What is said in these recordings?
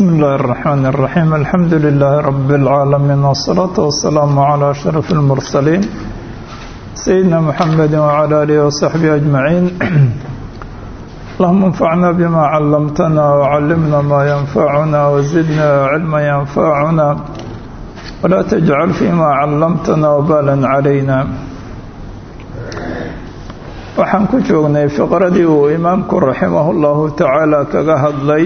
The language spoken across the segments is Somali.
بسم الله الرحمن الرحيم الحمد لله رب العالمين والصلاة والسلام على أشرف المرسلين سيدنا محمد وعلى آله وصحبه أجمعين اللهم انفعنا بما علمتنا وعلمنا ما ينفعنا وزدنا علما ينفعنا ولا تجعل فيما علمتنا وبالا علينا waxaan ku joognay fiqradii uu imaamku raximahullahu tacaala kaga hadlay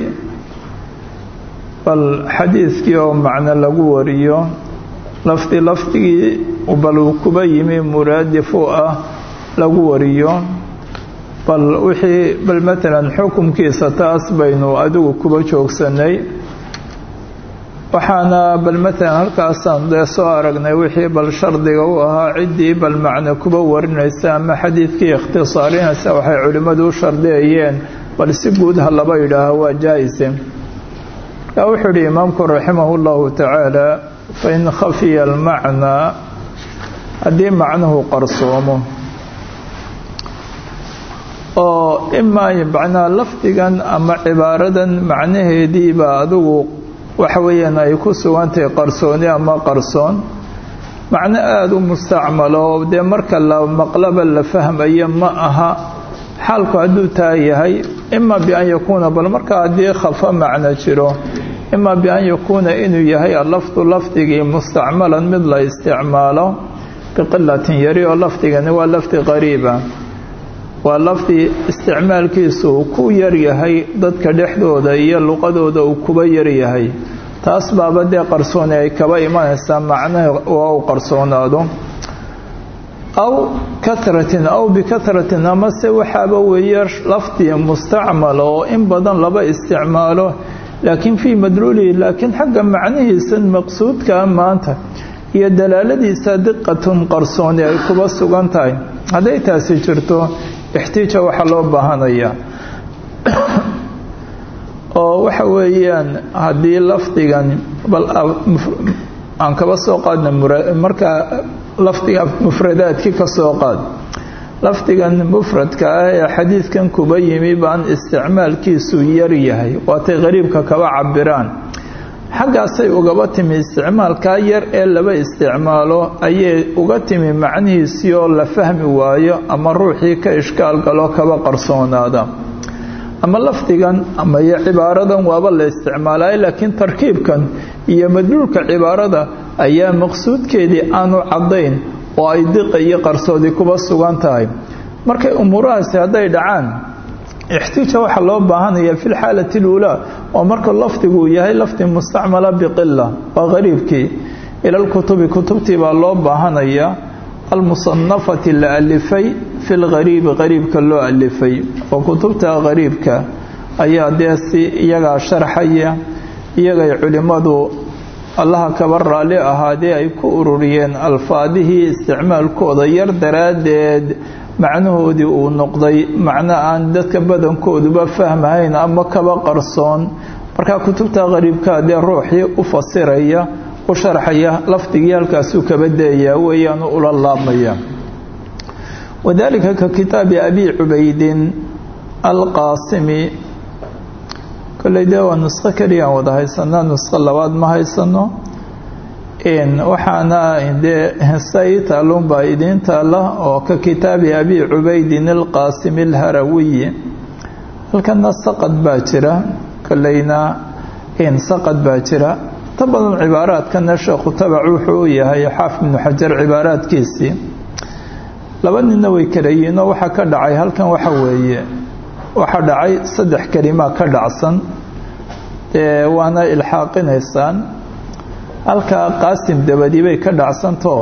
bal xadiidkii oo macno lagu wariyo lafdi lafdigii bal uu kuba yimi muraadif u ah lagu wariyo. Bal wixii bal matalan xukumkiisa taas baynu adigu kuba joogsanay. Waxaana bal matalan halkaasaan dee soo aragnay wixii bal shardiga u ahaa ciddii bal macno kuba warinaysa ama xadiidkii ikhtisaarinaysa waxay culimmadu u shardiyayeen bal si guud ha laba yidhaaho waa jaa-ise wuxuu ihi imaamku raximah llahu tacaala fain khafiya almacnaa haddii macnuhu qarsoomo. Oo imaa macnaa lafdigan ama cibaaradan macnaheediiba adigu waxa weeyaan ay ku sugantahay qarsooni ama qarsoon. Macno aada u mustacmalo dee marka la maqlaba la fahmayo ma aha xaalku hadduu taa yahay ima bian yakuuna bal markaa haddii khafa macno jiro ima bian yakuuna inuu yahay alafdu lafdigii mustacmalan mid la isticmaalo biqilatin yari oo lafdigani waa lafdi qariiba. Waa lafdi isticmaalkiisu uu ku yaryahay dadka dhexdooda iyo luqadooda uu kuba yaryahay taas baaba dee qarsooni ay kaba imanaysaa macnaha waa uu qarsoonaado aw kahratin aw bikahratin amase waxaaba weeye lafdi mustacmal oo in badan laba isticmaalo laakiin fii madluulihi laakiin xagga macnihiisa maqsuudkaa maanta iyo dalaaladiisa diqatun qarsooni ay kuba sugan tahay. Hadday taasi jirto ixtiija waxaa loo baahanayaa. Oo waxa weeyaan haddii lafdigan bal aan kaba soo qaadna markaa lafdiga mufradaadkii ka soo qaad. Lafdigan mufradka ah ee xadiidkan kuba yimi baan isticmaalkiisu yar yahay. Waatay qariibka kaba cabiraan xaggaasay ugaba timi isticmaalkaa yar ee laba isticmaalo ayay uga timi macnihiisii oo la fahmi waayo ama ruuxii ka ishkaal galo kaba qarsoonaada. Ama lafdigan ama iyo cibaaradan waaba la isticmaalay laakiin tarkiibkan iyo madluulka cibaarada ayaa maqsuudkeedii aanu caddayn oo ay diqa iyo qarsoodi kuba sugan tahay. Markay umuurahaasi hadday dhacaan ixtiija waxaa loo baahanaya fi lxaalati اluulaa oo marka lafdigu yahay lafdi mustacmala biqila waa qariibkii ila kutubtii baa loo baahanaya almusanafati la alifay fi lgariibi qariibka loo alifay. Oo kutubta qariibka ayaa dee iyagaa sharxaya iyagay culimmadu allaha kaba raalli ahaadee ay ku ururiyeen alfaadihii isticmaalkooda yar daraaddeed. Macnahoodii uu noqday macno aan dadka badankooduba fahmahayn ama kaba qarsoon. Markaa kutubta qariibka dee ruuxii u fasiraya u sharxaya lafdigii halkaasuu kaba daeyaa weeyaanu ula laabmaya. Wadalika ka kitaabi abi cubaydin alqaasimi kolley dee waa nusqo keliyaan wada haysanaa nusqo labaad ma haysano waxaana dee sai taalunbaa idiin taala oo ka kitaabi abi cubaydin alqaasimi alharawiyi halkana saqad baa jira kolleyna saqad baa jira. Ta badan cibaaraadkana sheekhu tabac wuxuu u yahay xaafid ibnu xajar cibaaraadkiisii. Laba ninna way kala yihiinoo waxaa ka dhacay halkan waxa weeye waxaa dhacay saddex kelimaa ka dhacsan waana ilxaaqinaysaan halkaa qaasim dabadii bay ka dhacsantao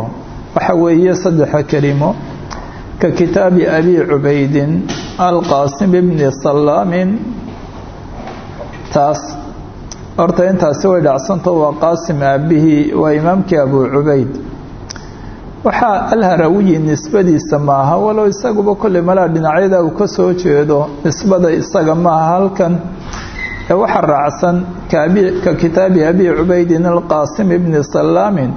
waxa weeye saddexa kelimo ka kitaabi abi cubaydin alqaasim ibni salaamin taas horta intaasi way dhacsantao waa qaasim aabihii waa imaamkii abu cubayd waxaa alharawiyi nisbadiisa maaha walow isaguba kolley malaa dhinacyada uu ka soo jeedo nisbada isaga maaha halkan. Waxaa raacsan ka kitaabi abi cubaydin alqaasim ibni salaamin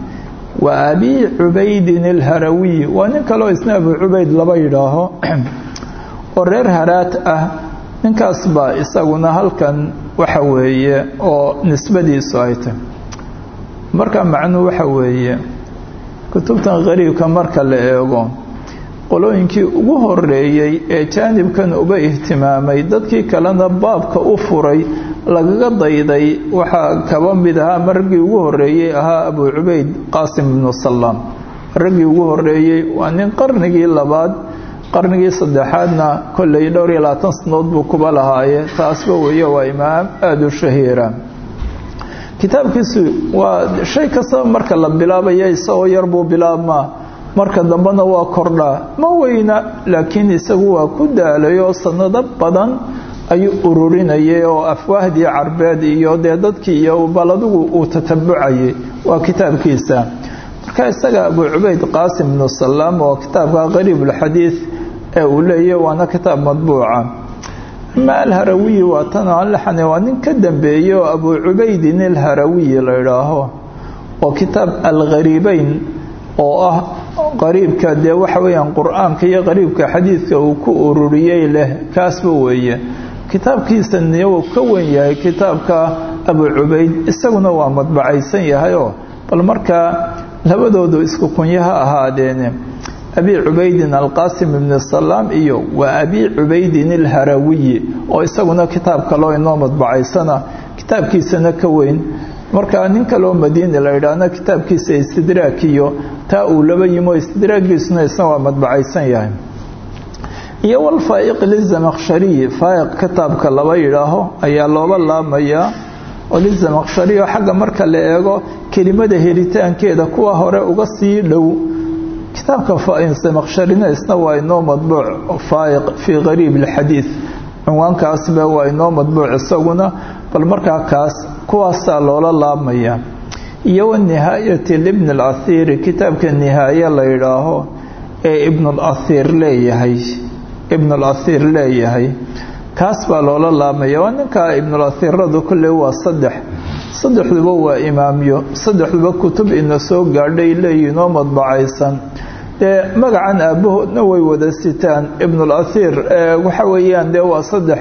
wa abi cubaydin alharawiy waa nin kaleo isna abu cubayd laba yidhaaho. Oo reer haraat ah. Ninkaas baa isaguna halkan waxa weeye oo nisbadiisu ay tahay. Marka macnuhu waxa weeye kutubtan qariibka marka la eego qolooyinkii ugu horeeyey ee jaanibkan uba ihtimaamay dadkii kalena baabka u furay lagaga dayday waxaa kaba mid ahaa ma ugu horeeyey ahaa abu cubayd qaasim ibnu salaam raggii ugu horeeyey waa nin qarnigii labaad qarnigii saddexaadna kolley dhowr iyo labaatan sanadood buu kuba lahaaye taasba weeye waa imaam aada u shahiira kitaabkiisu waa shay kastaba marka la bilaabaya isagoo yar buu bilaabmaa marka dambena waa kordhaa. Ma weyna laakiin isagu waa ku daalay oo sanado badan ayuu ururinayay oo afwaahdii carbeed iyo dee dadkii iyo bal adigu uu tatabucayay. Waa kitaabkiisa. Marka isaga abu cubayd qaasim ibnu salaam oo kitaabka qariibulxadiid ee uu leeyahy waana kitaab madbuuca ama alharawiyi waa tan alaxane waa nin ka dambeeyey oo abu cubaydin alharawiyi la idhaaho oo kitaab alghariibeyn oo ah qariibka dee waxa weeyaan qur'aanka iyo qariibka xadiidka uu ku ururiyey leh kaasba weeye. Kitaabkiisa niyow ka wen yahay kitaabka abu cubayd isaguna waa madbacaysan yahayoo bal markaa labadoodu isku kunyo ha ahaadeene abi cubaydin alqaasim ibni salaam iyo waa abi cubaydin alharawiyi oo isaguna kitaab kaloo inoo madbacaysana kitaabkiisana ka weyn. Markaa nin kaloo madiini la yidhaahna kitaabkiisa istidraak iyo taa uu laba yimo istidraagiisuna isna waa madbacaysan yahay. Iyo walfaa'iq lizamakhshariyi faa'iq kitaabka laba yidhaaho ayaa looba laamayaa oo lizamakhshariyo xagga marka la eego kelimada helitaankeeda kuwa hore uga sii dhow kitaabka zamakhsharina isna waa inoo madbuuc faa'iq fii qariib alxadiid cinwaankaasba waa inoo madbuuc isaguna bal markaa kaas kuwaasaa loola laabmaya iyo wanihaayati libni alahiiri kitaabka nihaaye la yidhaaho ee ibnulahiir leeyahay ibnulahiir leeyahay kaas baa loola laabmaya waa ninkaa ibnulahiiradu kolley waa saddex saddexduba waa imaamyo saddexduba kutub ina soo gaadhay leeyihiin oo madbacaysan dee magacan aabbahoodna way wada sitaan ibnulahiir waxa weeyaan dee waa saddex.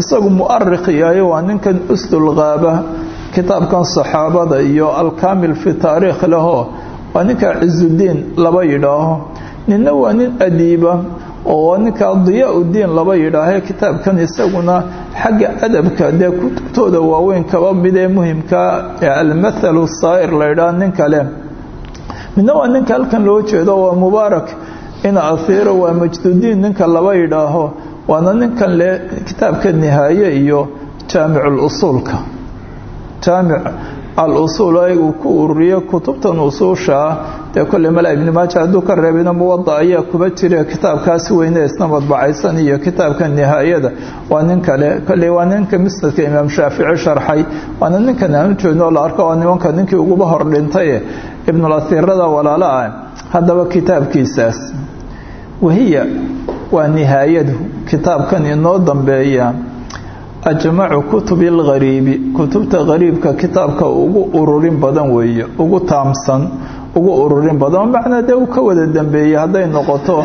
Isagu mu'arikh yahay waa ninkan usdulqaaba kitaabkan saxaabada iyo alkaamil fi taariikh lahoo waa ninka cizudiin laba yidhaaho. Ninna waa nin adiiba oo ninka diyaa-udiin laba yidhaahee kitaabkan isaguna xagga adabka dee kutubtooda waaweyn kaba mid ee muhimka almathalu saa'ir la yidhaah nin kale midna waa ninka halkan loo jeedo waa mubaarak ina ahiiro waa majdudiin ninka laba yidhaaho waana ninkan le kitaabka nihaaye iyo jaamiculusuulka jaamic al-usuul uu ku ururiyo kutubtan usuusha ah dee kolley mala ibni maaja hadduu ka reebina muwada ayaa kuba jira kitaabkaasi weyne isna madbacaysan iyo kitaabka nihaayada. Waa nin kale kolley waa ninka musnadka imaam shaafici sharxay waana ninkan aanu jeedno la arko oo nimanka ninkii uguba hor dhintaye ibnulasiirada walaala ah. Haddaba kitaabkiisaas wahiya waa nihaayadu kitaabkan inoo dambeeya ajmacu kutubi lghariibi kutubta qariibka kitaabka ugu ururin badan weeye ugu taamsan ugu ururin badan. Macnaa uu ka wada dambeeyey hadday noqoto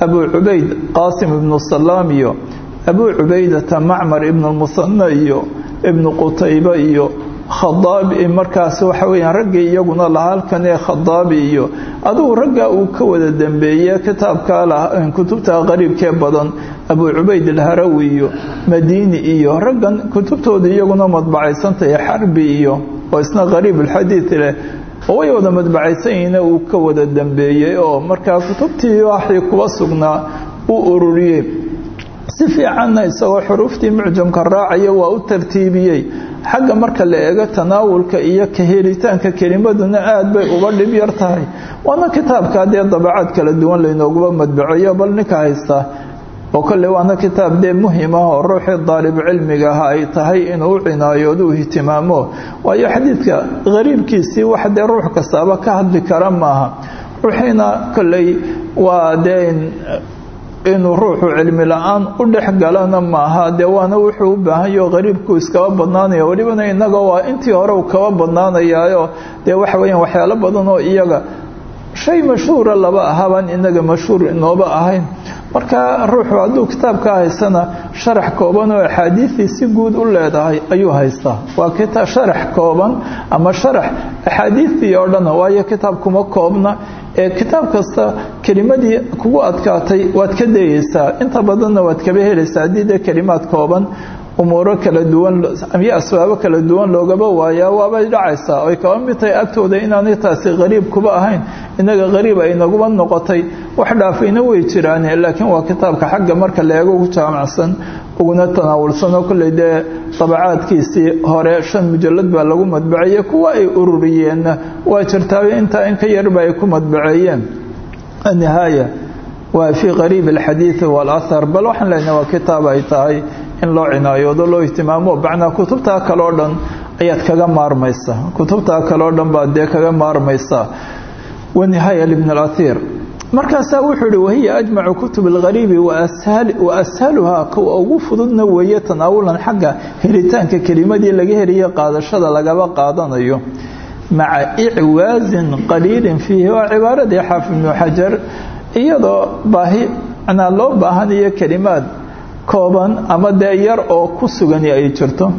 abu cubayd qaasim ibnu salaam iyo abu cubaydata macmar ibnu musanna iyo ibnu qutayba iyo khadaabi markaas waxa weyaan raggii iyaguna lahaa ee khadaabi iyo adugu raggaa uu ka wada dambeeye kitaabka kutubta qariibkee badan abu cubayd alharawi iyo madiini iyo raggan kutubtooda iyaguna madbacaysantahay xarbi iyo oo isna qariib alxadiid leh. Oo way wada madbacaysan yihiin uu ka wada dambeeyey oo markaa kutubtii waxii kuba sugnaa uu ururiyey. Si fiicanna isagoo xuruuftii mucjamka raacaya waa u tartiibiyey. Xagga marka la eego tanaawulka iyo ka helitaanka kelimaduna aad bay uga dhib yar tahay. Waana kitaabka dee dabacaad kala duwan laynooguba madbaceeyo bal ninka haysta oo kolley waana kitaab dee muhiim ah oo ruuxii daalibu cilmiga aha ay tahay inuu u u ihtimaamo. Waayo xadiidka qariibkiisii wax dee ruux kastaaba ka hadli kara maaha. Ruuxiina kolley waa dee inuu ruuxu cilmi la'aan u dhex galana maaha. Dee waana wuxuu u baahanyaho qariibku iskaba badnaanaya welibana innaga waa intii hore uu kaba badnaanayaayo. Dee waxa weyaan waxyaalo badan oo iyaga shay mashhuura laba ahaban inaga mashhuur inooba ahayn. Marka ruuxu hadduu kitaabka haysana sharax kooban oo axaadiistii si guud u leedahay ayuu haystaa. Waa sharax kooban ama sharax axaadiistii oo dhan waayo kitaab kuma koobna. Ee kitaab kasta kelimadii kugu adkaatay waad ka dayeysaa inta badanna waad kaba helaysaa haddii dee kelimaad kooban umuuro kala duwan iyo asbaabo kala duwan loogaba waayaa waabay dhacaysaa. Oy kaba mid tahay agtooda taasi qariib kuba ahayn inaga qariib ay naguba noqotay. Wax dhaafayna way jiraan laakiin waa kitaabka xagga marka la ugu jaamacsan uguna tanaawulsanoo kolley dee dabacaadkiisii hore shan mujalad baa lagu madbaceeyey kuwa ay ururiyeenna. Waa jirtaayo intaa in ka yarba ay ku madbaceeyeen annihaaya waa fii qariib alxadiidi waalahar bal waxaan leenahay waa kitaab ay tahay in loo cinaayoodo loo ihtimaamo bacnaa kutubtaa kaleo dhan ayaad kaga maarmaysaa. Kutubtaa kaleo dhan baad dee kaga maarmaysaa. Wanihaaya libn alahir markaasaa wuxuu ihi wahiya ajmacu kutub alghariibi wa ashaluhaa kuwa ugu fududna weeye tanaawulan xagga helitaanka kelimadii laga heliye qaadashada lagaba qaadanayo. Maca icwaasin qaliilin fiihi waa cibaaradii xaafid ibnu xajar. Iyadoo baahi macnaa loo baahanayo kelimaad kooban ama dee yar oo ku sugani ay jirto.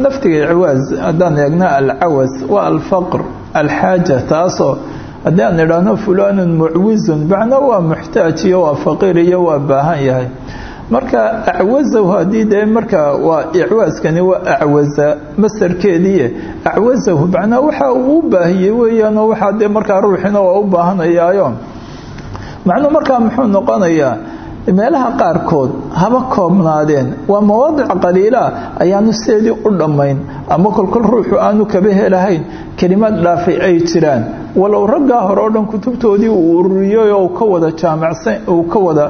Laftiga icwaas haddaan eegna alcawas waa alfaqr alxaaja taasoo haddii aan idhaahno fulaanun mucwisun bacna waa muxtaaj iyo waa faqiir iyo waa baahan yahay. Marka acwasahu haddii dee marka waa icwaaskani waa acwasa masarkeediie acwasahu bacnaa waxa uu u baahiyey weeyaanoo waxaa dee markaa ruuxina waa u baahanayaayo macnuu markaa muxuu noqonayaa meelaha qaarkood haba koobnaadeen. Waa mawaadic qaliila ayaanu sideedii u dhammayn. Ama kolkol ruuxu aanu kaba helahayn kelimaad dhaafay ay jiraan walow raggaa hore oo dhan kutubtoodii uu ururiyey oo ka wada jaamacsan uu ka wada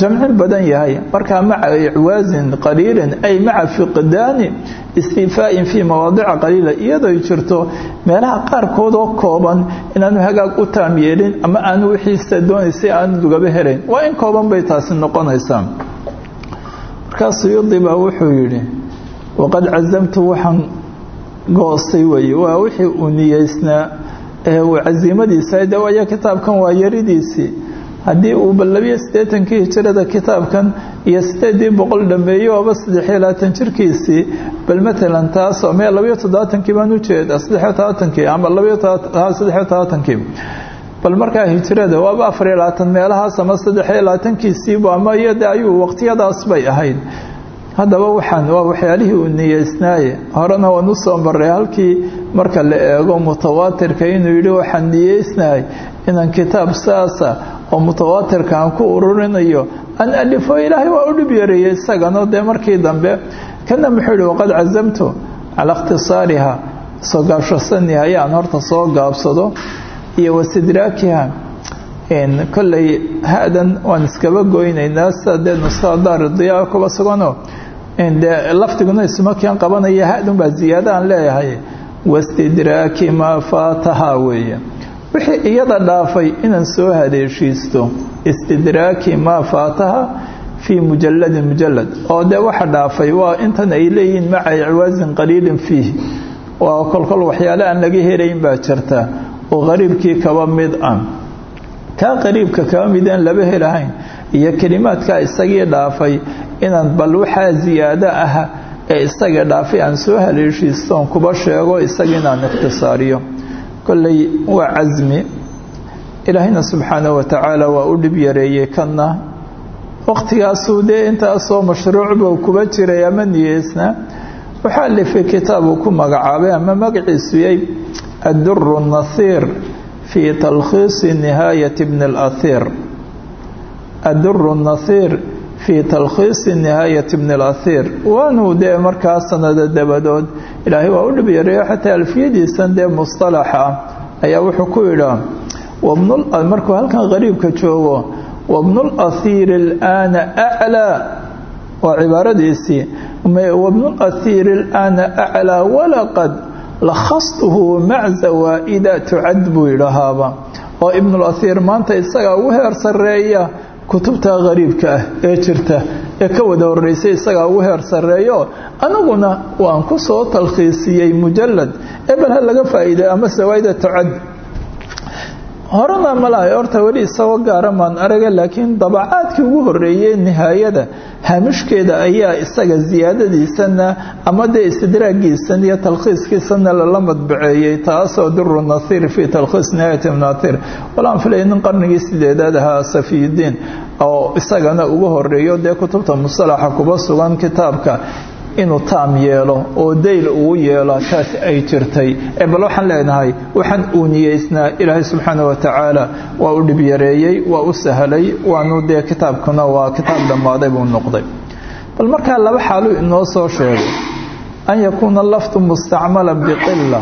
jamcin badan yahay. Markaa maca icwaasin qaliilin ay maca fiqdaani istiifaa'in fii mawaadica qaliila iyadoo jirto meelaha qaarkood oo kooban inaanu hagaag u taam yeelin ama aanu wixiisa doonaysay aanu lugaba helayn. Waa in kooban bay taasi noqonaysaa markaa suyuudi baa wuxuu yidhi waqad casamtu waxaan goostay weye waa wixii uu niyeysnaa casiimadiisa de waayo kitaabkan waa yaridiisii haddii uu bal labiyo siddeetankii hijirada kitaabkan iyo sideedii boqol dhameeyo oba saddexiyo labaatan jirkiisii bal matalan taasoo mee labiyo toddobaatankii baan u jeedaa saddexiyo todobaatankii ama labiyo saddexiyo todobaatankii bal markaa hijirada waaba afariyo labaatan meelahaas ama saddexiyo labaatankiisiibu ama iyode ayuu waqtiyadaas bay ahayd. Haddaba waxaan waa waxyaalihii uu niyeysnaaye horena waan u soo maray halkii marka la eego mutawaatirka inuu yidhi waxaan niyeysnahay inaan kitaab saasa oo mutawaatirka aan ku ururinayo an alifo ilaahay waa u dhib yareeyey isagana. Dee markii dambe kana muxuu yihi waqad casamtu calaa ikhtisaariha soo gaabshasaniha ayaan horta soo gaabsado iyo wasidraakiha kolley ha-dan waan iskaba goynaynaa sida dee nusada daardiyaa kuba sugano dee lafdiguna isma keen qabanaya ha-dun baa ziyaada aan leeyahay wastidraaki maa faataha weeye wixii iyada dhaafay inaan soo haleeshiisto istidraaki maa faataha fii mujaladin mujalad oo dee waxa dhaafay waa intan ay leeyihiin maca icwaasin qaliilin fiihi waa kolkol waxyaale aan laga helayn baa jirta oo qariibkii kaba mid ah kaa qariibka kaba midaan laba helahayn iyo kelimaadkaa isagii dhaafay inaan ah ee isagii dhaafay aan soo haleeshiistoon kuba sheego isagii inaan ikhtisaariyo kolley waa casmi ilaahayna subxaanahu watacaala waa u dhib yareeyey kanna. Waqtigaasuu dee intaasoo mashruucbuu kuba jiray ama niyeysna waxaa lifay kitaabuu ku magacaabay ama magaciisu yay adduru nasiir fii talkhiisi nihaayati bni اlahir adduru nasiir fii talkhiisi nihaayati bni alahir waanuu dee markaa sanado dabadood ilaahay waa u dhib yareeyo xataa alfiyadiisan dee mustalaxa ayaa wuxuu ku yidhaa markuu halkan qariibka joogo wabnu laiiri alaana aclaa waa cibaaradiisii wabnu laiiri alaana aclaa walaqad lakhastuhu maca waa'ida tucad buu yidhahaaba oo ibnulaiir maanta isagaa ugu heer sarreeya kutubta qariibka ah ee jirta ee ka wada horeysay isagaa ugu heer sarreeyo anaguna waan ku soo talkhiisiyey mujalad ee bal ha laga faa'iiday ama zawaa'ida tucad horena malahay horta weli isagoo gaara maan araga laakiin dabacaadkii ugu horeeyey nihaayada haamishkeeda ayaa isaga siyaadadiisana ama dee istidraagiisan iyo talkhiiskiisana lala madbaceeyey taasoo diru nathiir fii talkhiis nihaayat nathir walaan filaya nin qarnigii sideedaad ahaa safiyudiin oo isagana ugu horeeyo dee kutubta musalaxa kuba sugan kitaabka inuu taam yeelo oo dayl ugu yeelo taas ay jirtay. Bal waxaan leenahay waxaan uu niyeysnaa ilaahay subxaana wa tacaala waa u dhib yareeyey waa u sahlay waanu dee kitaabkuna waa kitaab dhammaaday buu noqday. Bal markaa laba xaaluu inoo soo sheegay. An yakuuna lafdu mustacmalan biqila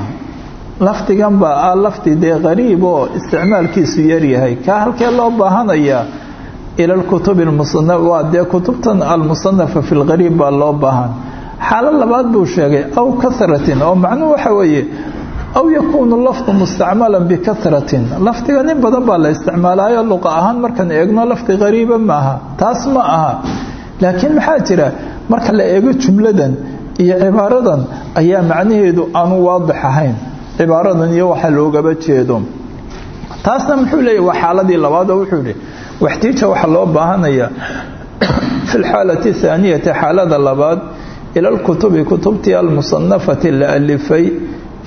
lafdigan baa ah dee qariib oo isticmaalkiisu yaryahay kaa halkee loo baahanayaa? Ila lkutubi waa dee kutubtan almusanafa fi lqariib baa loo baahan xaalo labaad buu sheegay aw kahratin oo macnuhu waxa weeye aw yakuunu lafdu mustacmalan bikahratin lafdiga nin badan baa la isticmaalaayo luqa ahaan markaan eegno lafdi qariiba maaha taas ma aha. Laakiin maxaa jira marka la eego jumladan iyo cibaaradan ayaa macnaheedu aanu waadix ahayn. Cibaaradan iyo waxa loogaba jeedo. Taasna muxuu leeyahy waa xaaladii labaad oo wuxuu yihi waxtiija waxaa loo baahanayaa fi lxaalati thaaniyati xaalada labaad ila lkutubi kutubtii almusanafati la alifay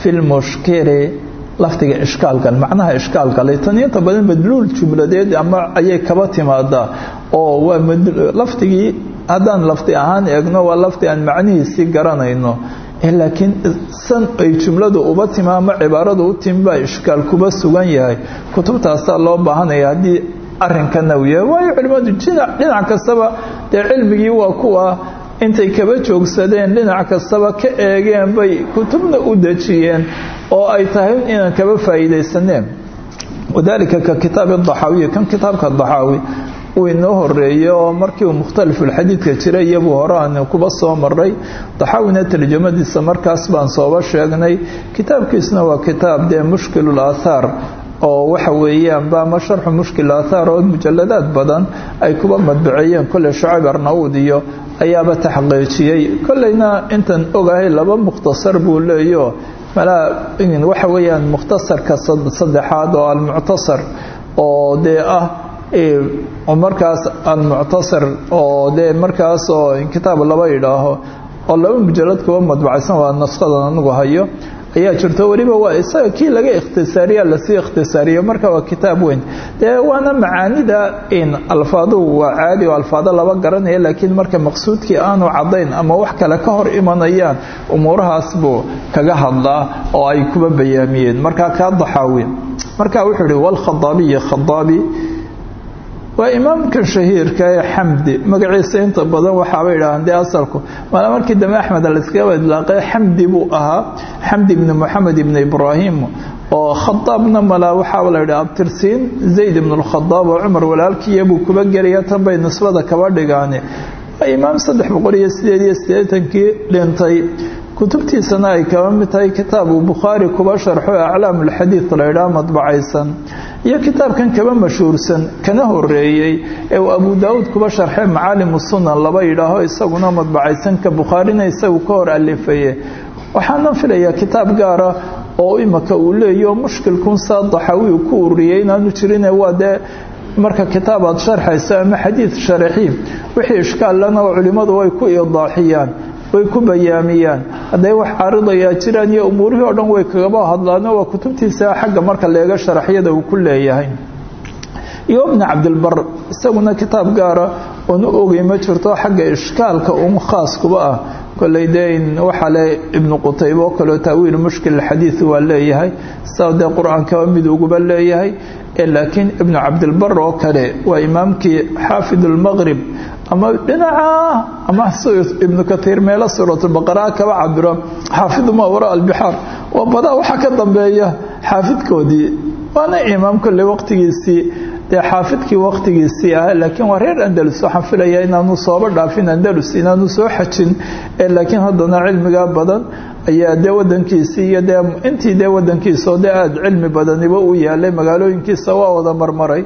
fi lmushkiri lafdiga ishkaalkan macnaha ishkaalkale tan inta badan madluul jumladeed ama ayay kaba timaadaa oo waa lafdigii haddaan lafdi ahaan eegno waa lafdi aan macnihiisii garanayno laakiin san ay jumladu uba timi ama cibaaradu u timi baa ishkaal kuba sugan yahay kutubtaasaa loo baahanaya haddii arinkana uu yahay waayo culimmadu dhinac kastaba dee cilmigii waa kuwa intay kaba joogsadeen dhinac kastaba ka eegeen bay kutubna u dejiyeen oo ay tahay inaan kaba faa'iidaysaneen. Wadaalika ka kitaabi daxaawiya kan kitaabka daxaawi uu inoo horeeyey markii uu mukhtalifulxadiidka jiray iyabuu hore aan kuba soo maray daxaawina tarjamadiisa markaas baan sooba sheegnay kitaabkiisna waa kitaab dee mushkilul aathaar oo waxa weeyaan ba ama sharxu mushkil aathaar oo mujaladaad badan ay kuba madbaceeyeen kolley shacib arnawud iyo ayaaba taxqiijiyey. Kolleyna intan ogahay laba mukhtasar buu leeyo. Malaa waxa weeyaan mukhtasarka saddexaad oo almuctasar oo dee ah markaas almuctasar oo dee markaas oo kitaab laba idhaaho oo laba mujalad kuba madbacaysan waa naskadan anigu hayo ayaa jirto weliba waa isaga kii laga ikhtisaariya la sii ikhtisaariyo. Marka waa kitaab weyn. Dee waana macaanida in alfaaduhu waa caadi oo alfaado laba garanaya laakiin marka maqsuudkii aanu cadayn ama wax kale ka hor imanayaan umuurahaas buu kaga hadlaa oo ay kuba bayaamiyeen. Marka kaa daxaawi marka wuxuu ihi walkhadaabiyi khadaabi waa imaamka shahiirka ee xamdi. Magaciisa inta badan waxaabay idhahaan dee asalku maala markii dambe axmed aliskaga idlaaqay xamdi buu ahaa xamdi ibni moxamed ibni ibraahim oo khadaabna malaa waxaaba la yidhaha abtirsiin zayd ibn lkhadaab oo cumar walaalkiiya buu kuba gelaya tan bay nisbada kaba dhigaane. Imaam saddex boqol iyo sideed iyo siddeetankii dhintay. Kutubtiisana ay kaba mid tahay kitaabu bukhaari kuba sharxo aclaamulxadiid la ydhaha madbacaysan iyo kitaabkan kaba mashhuursan kana horeeyey ee uu abu daawuud kuba sharxay macaalimu sunan laba yidhaaho isaguna madbacaysan ka bukhaarina isagu ka hor alifaye waxaana filayaa kitaab gaara oo imaka uu leeyaho mushkilkun saa daxawi ku ururiyey inaanu jirine waa dee marka kitaab aad sharxayso ama xadiid sharaxi wixii ishkaallana culimmadu way ku idaaxiyaan way ku bayaamiyaan. Hadday wax caaridayaa jiraan iyo umuurihii o dhan way kagaba hadlaano waa kutubtiisa xagga marka leega sharaxyada uu ku leeyahay. Iyo ibni cabdilbar isaguna kitaab gaara oon u ogay ma jirto xagga ishkaalka un khaas kuba ah. Kolley dee waxaa le ibnu qutayba oo kaleo taawiil mushkil xadiid waa leeyahay. Saa dee qur'aankaba mid uguba leeyahay. Laakiin ibnu cabdilbar oo kale waa imaamkii xaafid lmaqrib ama dhinaca ama ibnu kaiir meelo suuratulbaqara kaba cabiro xaafidu ma wara albixaar oo badaa waxaa ka dambeeya xaafidkoodii. Waana imaam kolley waqtigiisii. Dee xaafidkii waqtigiisii ah laakiin waa reer andalus. Waxaan filayaa inaanu sooba dhaafin andalus inaanu soo xajin laakiin haddana cilmigaa badan ayaa dee wadankiisii iyo dee intii dee wadankiisaoo dee aada cilmi badaniba u yaalay magaalooyinkiisa waa wada marmaray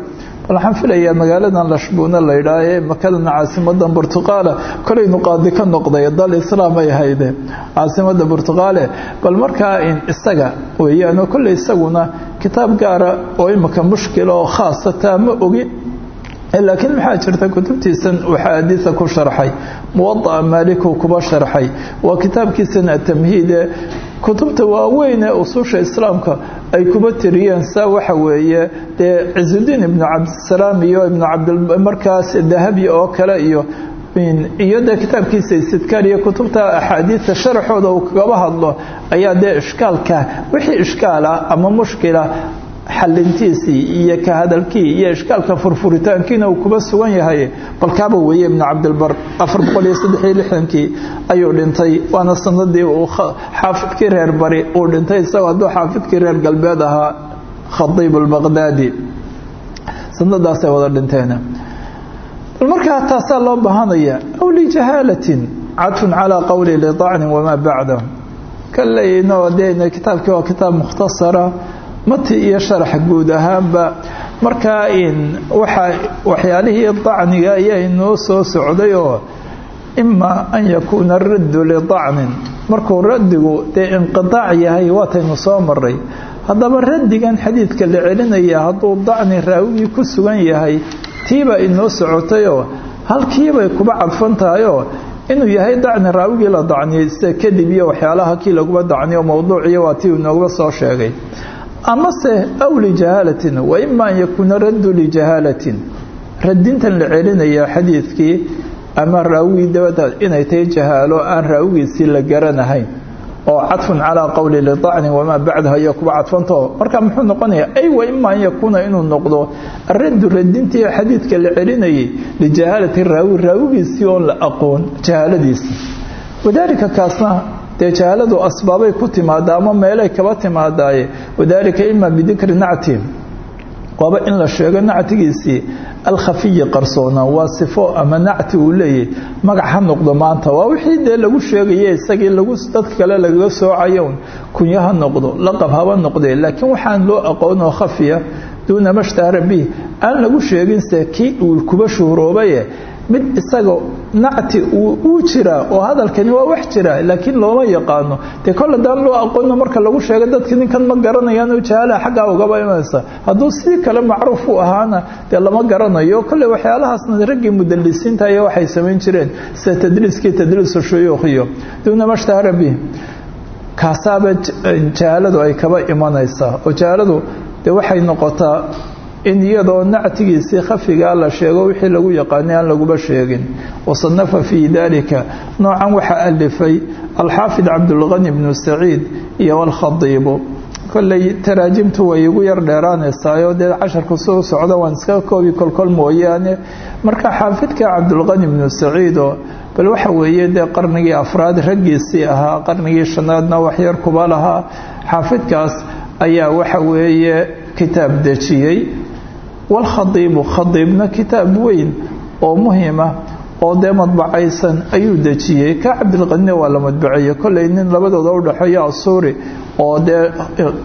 waxaan filayaa magaaladan lashbuuna la yidhaah makadana caasimadan burtuqaala kolaynu qaadi ka noqday dal islaam ay hayde caasimada burtuqaale bal markaa isaga weeyaanoo kolley isaguna kitaab gaara oo imika mushkila oo khaasa taa ma ogi. Laakiin maxaa jirta kutubtiisan uu xaadiisa ku sharxay? Muwadaa maaliku kuba sharxay. Waa kitaabkiisan atamhiide kutubta waaweyn ee ususha islaamka ay kuba tiriyeen saa waxa weeye dee cisudiin ibnu cabdisalaam iyo ibnu cabdmarkaas dahabi oo kale iyo iyo dee kitaabkiisa istidkaar iyo kutubta axaadiista sharaxooda uu kagaba hadlo ayaa dee ishkaalka wixii ishkaala ama mushkila xalintiisii iyo ka hadalkii iyo ishkaalka furfuritaankiina uu kuba sugan yahay. Balkaaba weeye ibnu cabdilbar afar boqol iyo saddex iyo lixdankii ayuu dhintay waana sanadii uu xaafidkii reer bari uu dhintay isagoo hadduu xaafidkii reer galbeed ahaa khadiib albaqdaadi sanadaasay wada dhinteen. Markaa taasaa loo baahanaya aw lijahaalatin cadfun calaa qowli lidacnin wamaa bacdah kaleyno dee kitaabkii waa kitaab mukhtasara mati iyo sharax guud ahaanba markaa waxyaalihii dacniga ayaa inoo soo socday oo ima an yakuuna raddu lidacnin. Markuu raddigu dee inqidaac yahay waataynu soo maray haddaba raddigan xadiidka la celinaya hadduu dacni raawigii ku sugan yahay tiibaa inoo socotayoo halkiibay kuba cadfan tahayoo inuu yahay dacni raawigii la dacniyey sida kadib iyo waxyaalaha kii laguba dacniyo mowduuciyo waa tii inooga soo sheegay amase aw lijahaalatin wa ima an yakuuna raddu lijahaalatin radintan la celinayaa xadiidkii ama raawigii dabadaad inay tahay jahaalo aan raawigiisii la garanahayn oo cadfun calaa qowli lidacnin wamaa bacdahu ayaa kuba cadfantao marka muxuu noqonayaa ay wa ima an yakuuna inuu noqdo araddu radintii xadiidka la celinayay lijahaalati raawi raawigiisii oon la aqoon jahaaladiisii wadaalika kaasna dee jahaaladu asbaabay ku timaada ama meelay kaba timaadaaye? Wadaalika ima bidikri nacti. Waaba in la sheego nactigiisii alkhafiyi qarsoona waa sifo ama nacti uu leeyahy. Magac ha noqdo maanta waa wixii dee lagu sheegaya isagii dadka kale lagaga soocayo kunyo ha noqdo laqab haba noqdee. Laakiin waxaan loo aqoon oo khafiya duuna mashtahara bih aan lagu sheeginse kii uu kuba shuhroobaye mid isaga nacti uu jiraa oo hadalkani waa wax jira laakiin looma yaqaano. Dee kol hadaan loo aqoonno marka lagu sheego dadka ninkan ma garanayaanoo jahaalaha xaggaa ugaba imanaysa hadduu sidii kale macruuf u ahaana dee lama garanayo. Kolley waxyaalahaasna raggii mudalisiinta ayaa waxay samayn jireen. Sida tadliiskii tadliisu shuyuukhiyo duuna mashtahara bih kaasaaba jahaaladu ay kaba imanaysaa oo jahaaladu dee waxay noqotaa in iyadoo nactigiisii khafigaa la sheego wixii lagu yaqaanay aan laguba sheegin. Wasanafa fii dalika noocan waxaa alifay alxaafid cabdulqani bnu saciid iyo alkhadiibu. Kolley taraajimtu way igu yar dheeraanaysaayo dee casharku soo socda waan iska koobi kolkol mooyaane. Marka xaafidka cabdulqani bnu saciido bal waxa weeye dee qarnigii afraad raggiisii ahaa qarnigii shanaadna waxyar kuba lahaa xaafidkaas ayaa waxa weeye kitaab dejiyey walkhadiibu khadiibna kitaab weyn oo muhima oo dee madbacaysan ayuu dejiyey ka cabdilqanine waa la madbaceeyey kolley nin labadooda u dhexeeya asuuri oo dee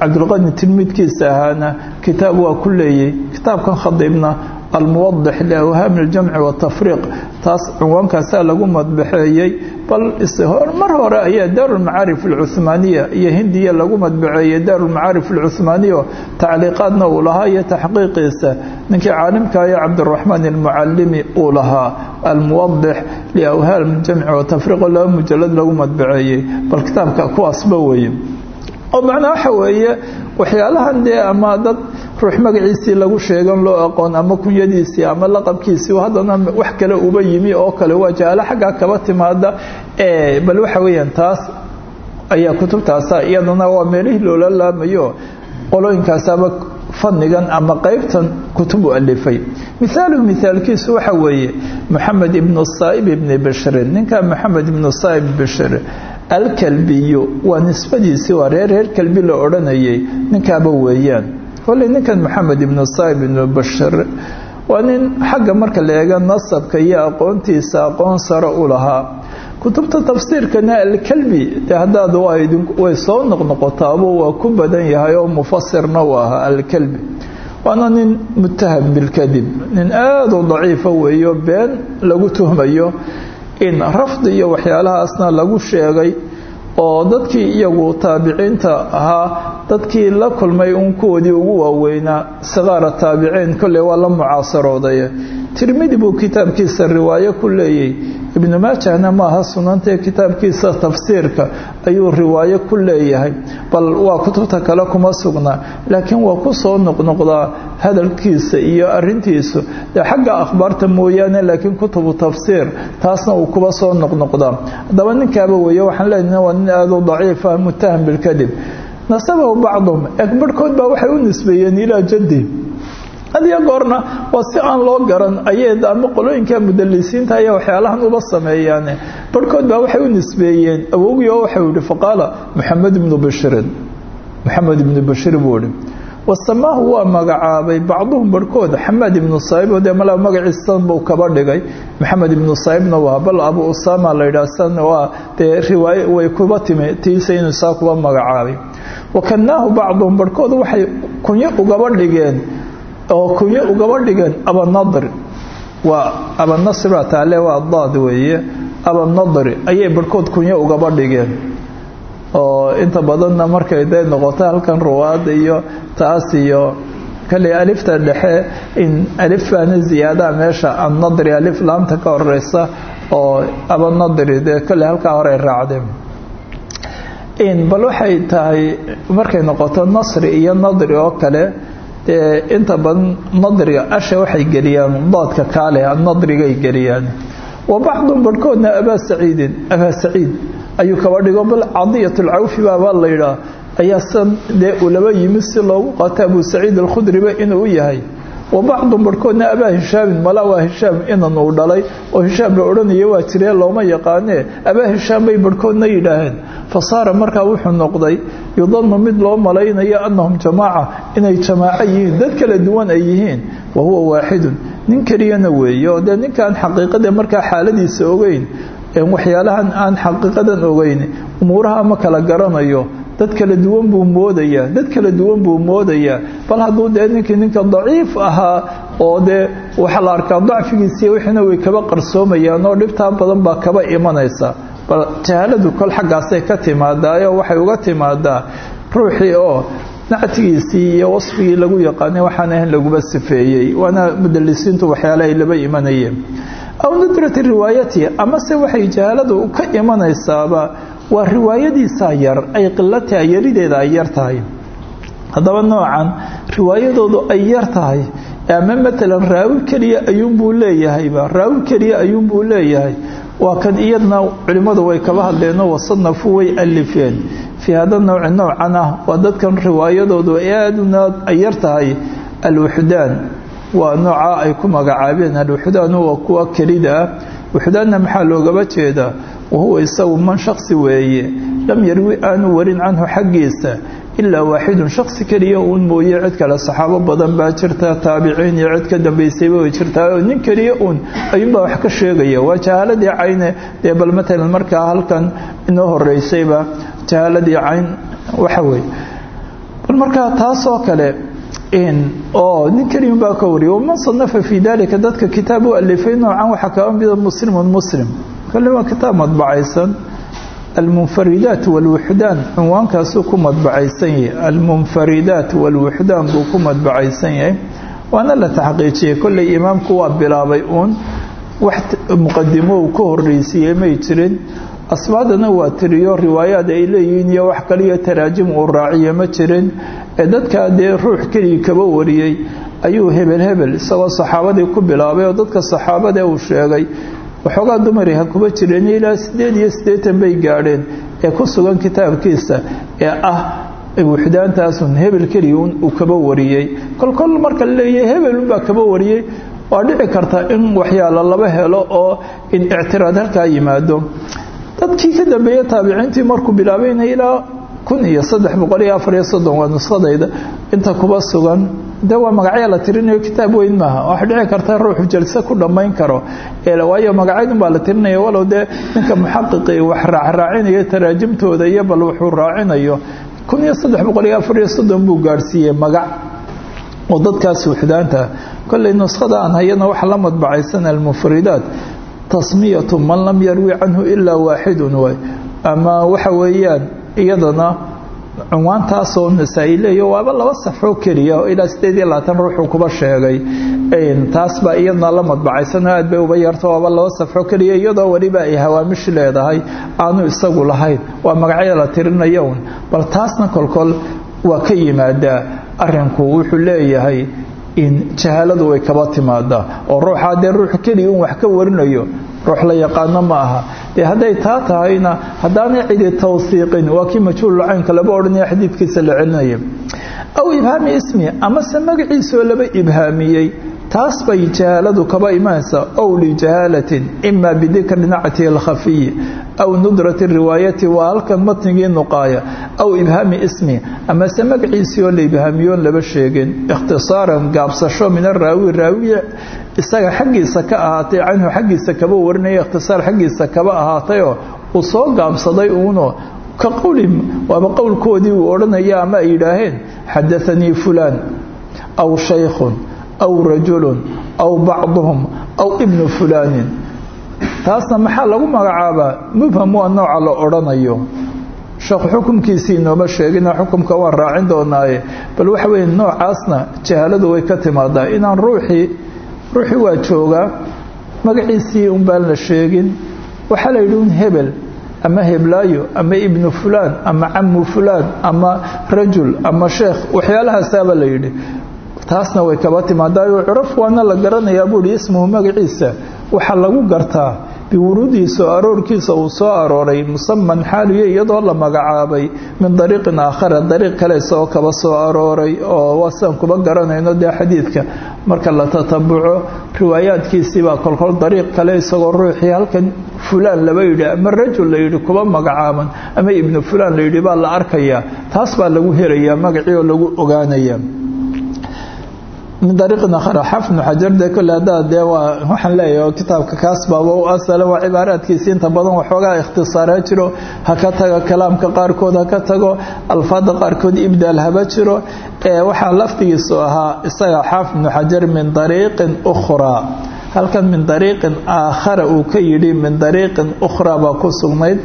cabdilqani tilmiidkiisa ahaana kitaab waa ku leeyey kitaabkan khadiibna almuwadix liawhaami aljamci watafriiq taas cunwaankaasaa lagu madbaxeeyey. Bal mar hore ayaa daarulmacaarif alcuhmaaniya iyo hindiya lagu madbaceeyey daarulmacaarif alcuhmaaniya tacliiqaadna uu lahaa iyo taxqiiqiisa. Ninkii caalimka iyo cabdiraxmaan almucalimi uu lahaa. Almuwadix liawhaam aljamci watafriiq oo laba mujalad lagu madbaceeyey bal kitaabka kuwaasba weeye oo macnaa waxa weeye waxyaalahan dee ama dad ruux magaciisii lagu sheegan loo aqoon ama kunyadiisii ama laqabkiisii haddana wax kale uba yimi oo kale waa jahaalo xaggaa kaba timaada bal waxa weeyaan taas ayaa kutubtaasa iyadana waa meelihii loola laamayo qolooyinkaasaaba fanigan ama qeybtan kutub u alifay. Mihaaluhu mihaalkiisu waxa weeye moxamed ibnu saa'ib ibni bashrin ninka moxamed ibnu saa'ib bashir alkalbiyu waa nisbadiisii waa reer reer kalbi la odhanayay ninkaaba weeyaan. Kolley ninkan moxamed ibnu saa'ib ibnu bashir waa nin xagga marka la eega nasabka iyo aqoontiisa aqoon sare u lahaa. Kutubta tafsiirkana alkalbi dee haddaad way soo noqnoqotaabo waa ku badan yahay oo mufasirna u ahaa alkalbi. Waana nin mutaham bilkadib nin aada u daciifa weeyo been lagu tuhmayo in rafdi iyo waxyaalahaasna lagu sheegay oo dadkii iyagu taabiciinta ahaa dadkii la kulmay uun ugu waaweynaa sikaara taabiciin kolley waa la mucaasarooday tirmidi buu kitaabkiisa riwaayo ku leeyay. Ibnu maajahna maaha sunantae kitaabkiisa tafsiirka ayuu riwaayo ku leeyahay. Bal waa kutubta kale kuma sugnaa laakiin waa ku soo noqnoqdaa hadalkiisa iyo arintiisu dee xagga akhbaarta mooyaane laakiin kutubu tafsiir taasna uu kuba soo noqnoqdaa haddaba ninkaaba weeye waxaan leenahay waa nin aada u daciifa mutaham bilkadib nasabahu bacduhum eeg barhkood baa waxay u nisbeeyeen ilaa jaddi hadiyo goorna waa si aan loo garan ayay ama qolooyinka ayaa waxyaalahan uba sameeyaane. Barhkood baa waxay u nisbeeyeen awowgii oo waxau yihi faqaala maxamed ibnu bashirin. Maxamed ibnu bashir buu ihi wasamaahu waa magacaabay bacduhum barhkood xamaad ibnu saib dee malaa magaciisan buu kaba dhigay. Maxamed ibnu saibna waa bal abu usama la yidhaah waa dee riwaaye way kuba timi tiisa inuu saa kuba magacaabay. Wakanaahu bacduhum barhkood waxay kunyo ugaba dhigeen oo kunyo ugaba dhigeen abanadri waa abanasri baa taale waa daad weeye. Abanadri ayay barhkood kunyo ugaba dhigeen oo inta badanna markay dee noqoto halkan ruwaada iyo taas iyo kale alifta dhexe in alifbaana ziyaadaha meesha annadri alif laamta ka horeysa oo abanadri dee kale halkaa hore raacdeen. Bal waxay tahay markay noqoto nasri iyo nadri oo kale inta badan nadriga asha waxay geliyaan doodka kaale nadrigay geliyaan. Wa bacdun barhkoodna abaa saciidin abaa saciid ayuu kaba dhigo bal cadiyat lcawfi baabaa la yidhaah ayaa dee uu laba yimid si loogu qaato abu saciid alkhudriba inuu u yahay wa bacdun barhkoodna abaa hishaamin mala waa hishaam inan uu dhalay oo hishaam la odhanaya waa jiree looma yaqaanee abaa hishaam bay barhkoodna yidhaaheen fa saara markaa wuxuu noqday yudannu mid loo malaynayo annahum jamaaca inay jamaaco yihiin dad kala duwan ay yihiin wa huwa waaxidun nin keliyana weeye oo dee ninkaan xaqiiqada markaa xaaladiisa ogeyn waxyaalahan umuuraha ma kala garanayo dad kala duwan buu moodayaa. Dad kala duwan buu moodayaa. Bal hadduu dee ninkii ninka daciif ahaa oo dee waxaa la arkaa dacfigiisiiy wixiina way kaba qarsoomayaan oo dhibtaa badan baa kaba imanaysa. Bal jahaaladu kol xaggaasay ka timaadaayo waxay uga timaadaa ruuxii oo nactigiisii iyo wasfigii lagu yaqaanay waxaan ahayn laguba sifeeyey. Waana mudalisiintu waxyaale ay laba imanayeen. Aw nadrati riwaayati amase waxay jahaaladu ka imanaysaaba waa riwaayadiisaa yar ay qilataha yarideeda ay yar tahay. Haddaba noocan riwaayadoodu ay yar ama matalan raawi keliya ayuunbuu leeyahayba raawi keliya ayuunbuu leeyahay. Waa kan iyadna culimmadu way kaba hadleenoo wasanafu way alifeen fii hada nawci noocan ah waa dadkan riwaayadoodu aadna ay yar alwuxdaan waa noocaa ay ku magacaabeen. Alwuxdaanu waa kuwa kelida. Wuxdaanna maxaa loogaba jeedaa wahuwa isagu man shaksi weeye lam yarwi aanu warin canhu xaggiisa ilaa waaxidun shaksi keliya uun mooye cid kale saxaabo badan baa jirta taabiciin iyo cid ka dambaysayba way jirtaa oo nin keliya uun ayuunbaa wax ka sheegaya waa jahaaladii cayne dee bal matalan markaa halkan inoo horeysayba jahaaladii cayn waxa weeye bal markaa taasoo kale oo nin keliya baa ka wariyay waman sanafa fii dalika dadka kitaab u alifay noocan waxaa kaba mida muslimun muslim kale waa kitaab madbacaysan. Almunfaridaat walwuxdaan. Cinwaankaasuu ku madbacaysan yahay. Almunfaridaat walwuxdaan buu ku madbacaysan yahay. Waana la taxqiijiyey. Kolley imaamku waa bilaabay uun. Wax muqadimo ka horreysiiyey may jirin. Asmaadana waa tiriyo. Riwaayaad ay leeyihiin iyo wax kaliyo taraajim uu raaciyo ma jirin. Ee dadkaa dee ruux keligii kaba wariyey. Ayuu hebel hebel isagoo saxaabadii ku bilaabay oo dadka saxaabada uu sheegay waxoogaa dumari ha jireen ilaa sideed iyo siddeetan bay gaadheen ee ku sugan kitaabkiisa ee ah wuxdaantaasun hebel keligii uu kaba wariyey. Kolkol marka la leeyahay hebelunbaa kaba wariyey waa dhici karta in waxyaalo laba helo oo in ictiraad halkaa yimaado. Dadkii ka dambeeye taabiciintii markuu bilaabayna ilaa kun iyo saddex boqol iyo afar iyo soddon waa nuskhadayda inta kuba sugan de waa magacya la tirinayo kitaab weyn maaha. Waxa dhici karta ruuxu jalse ku dhammayn karo. Waayo magacyadun baa la tirinaya walow dee ninka muxaqiqi wax raacraacinayo taraajimtooda iyo bal wuxuu raacinayo. Kun iyo saddex boqol iyo afar iyo soddon buu gaadhsiiyey magac. Oo dadkaas wuxdaanta kolley nuskhada aan hayana waxa la madbacaysan almufridaat tasmiyatu man lam yarwi canhu ilaa waaxidun. Waay ama waxa weeyaan iyadana cunwaantaasoo nasaa-i leeyo waaba laba safxoo keliya oo ilaa sideed iyo labaatan ruuxuu kuba sheegay. Taas iyadna la madbacaysanoo aad bay uba yarto waaba laba safxoo keliya iyadoo weliba ay hawaamish leedahay aanu isagu lahayn. Waa magacyo la tirinaya un bal taasna kolkol waa ka yimaadaa. Arinku wuxuu leeyahay in jahaaladu way kaba timaadaa. Oo ruuxa dee ruux keliya un wax ka warinayo ruux la yaqaano ma aha dee hadday taa tahayna haddaanay cidi tawsiiqin waa kii majhuul caynka laba odhanaya xadiidkiisa la celinaya aw ibhaami ismi amase magaciisoo laba ibhaamiyey taas bay jahaaladu kaba imanaysaa ow lijahaalatin ima bidikri nactihi alkhafiyi aw nudrati riwaayati waa halkan matnigii nuqaaya aw ibhaami ismi amase magaciisii oo la ibhaamiyoon laba sheegin ikhtisaaran gaabsasho min araawi raawiye isaga xaggiisa ka ahaatay canhu xaggiisa kaba warinaya ikhtisaar xaggiisa kaba ahaatayoo uu soo gaabsaday uuno ka qowlihim waaba qowlkoodii uu odhanaya ama ay yidhaaheen xadaanii fulaan aw shaykhun aw rajulun aw bacduhum aw ibnu fulaanin taasna maxaa lagu magacaabaa mubham waa nooca la odhanayo sheekhu xukumkiisii inooma sheegina xukumka waan raacin doonaaye bal waxa weye noocaasna jahaaladu way ka timaadaa inaan ruuxii ruuxii waa joogaa magaciisii un la sheegin waxaa la yidhi hebel ama heblaayo ama ibnu fulaan ama camu fulaan ama rajul ama sheekh waxyaalahaasaaba la yidhi taasna way kaba timaadaayo curaf waana la garanayaa buuhi ismuhu magaciisa. Waxaa lagu gartaa biwuruudihi soo aroorkiisa uu soo arooray musaman xaaliyo iyadoo la magacaabay min dariiqin aakhara dariiq kale isagoo kaba soo arooray oo waa sidaan kuba garanayno dee xadiidka. Marka la tatabuco riwaayaadkiisiibaa kolkol dariiq kale isagoo ruuxii halkan fulaan laba yidhi ama rajul la yidhi kuba magacaaban ama ibnu fulaan la yidhi baa la arkayaa. Taas baa lagu helayaa magacii oo lagu ogaanaya min dariiqin akhara xafnu xajar dee kolle haddaa dee waa waxaan leeyahay kitaabka kaas baaba u asala waa cibaaraadkiisi inta badan waxoogaa ikhtisaaraa jiro ha ka tago kalaamka qaarkood ha ka tago alfaada qaarkood ibdaal haba jiro ee waxaa laftigiisu ahaa isaga xaafid bnu xajar min dariiqin ukhraa halkan min dariiqin aakhara uu ka yidhi min dariiqin ukhraa baa ku sugnayd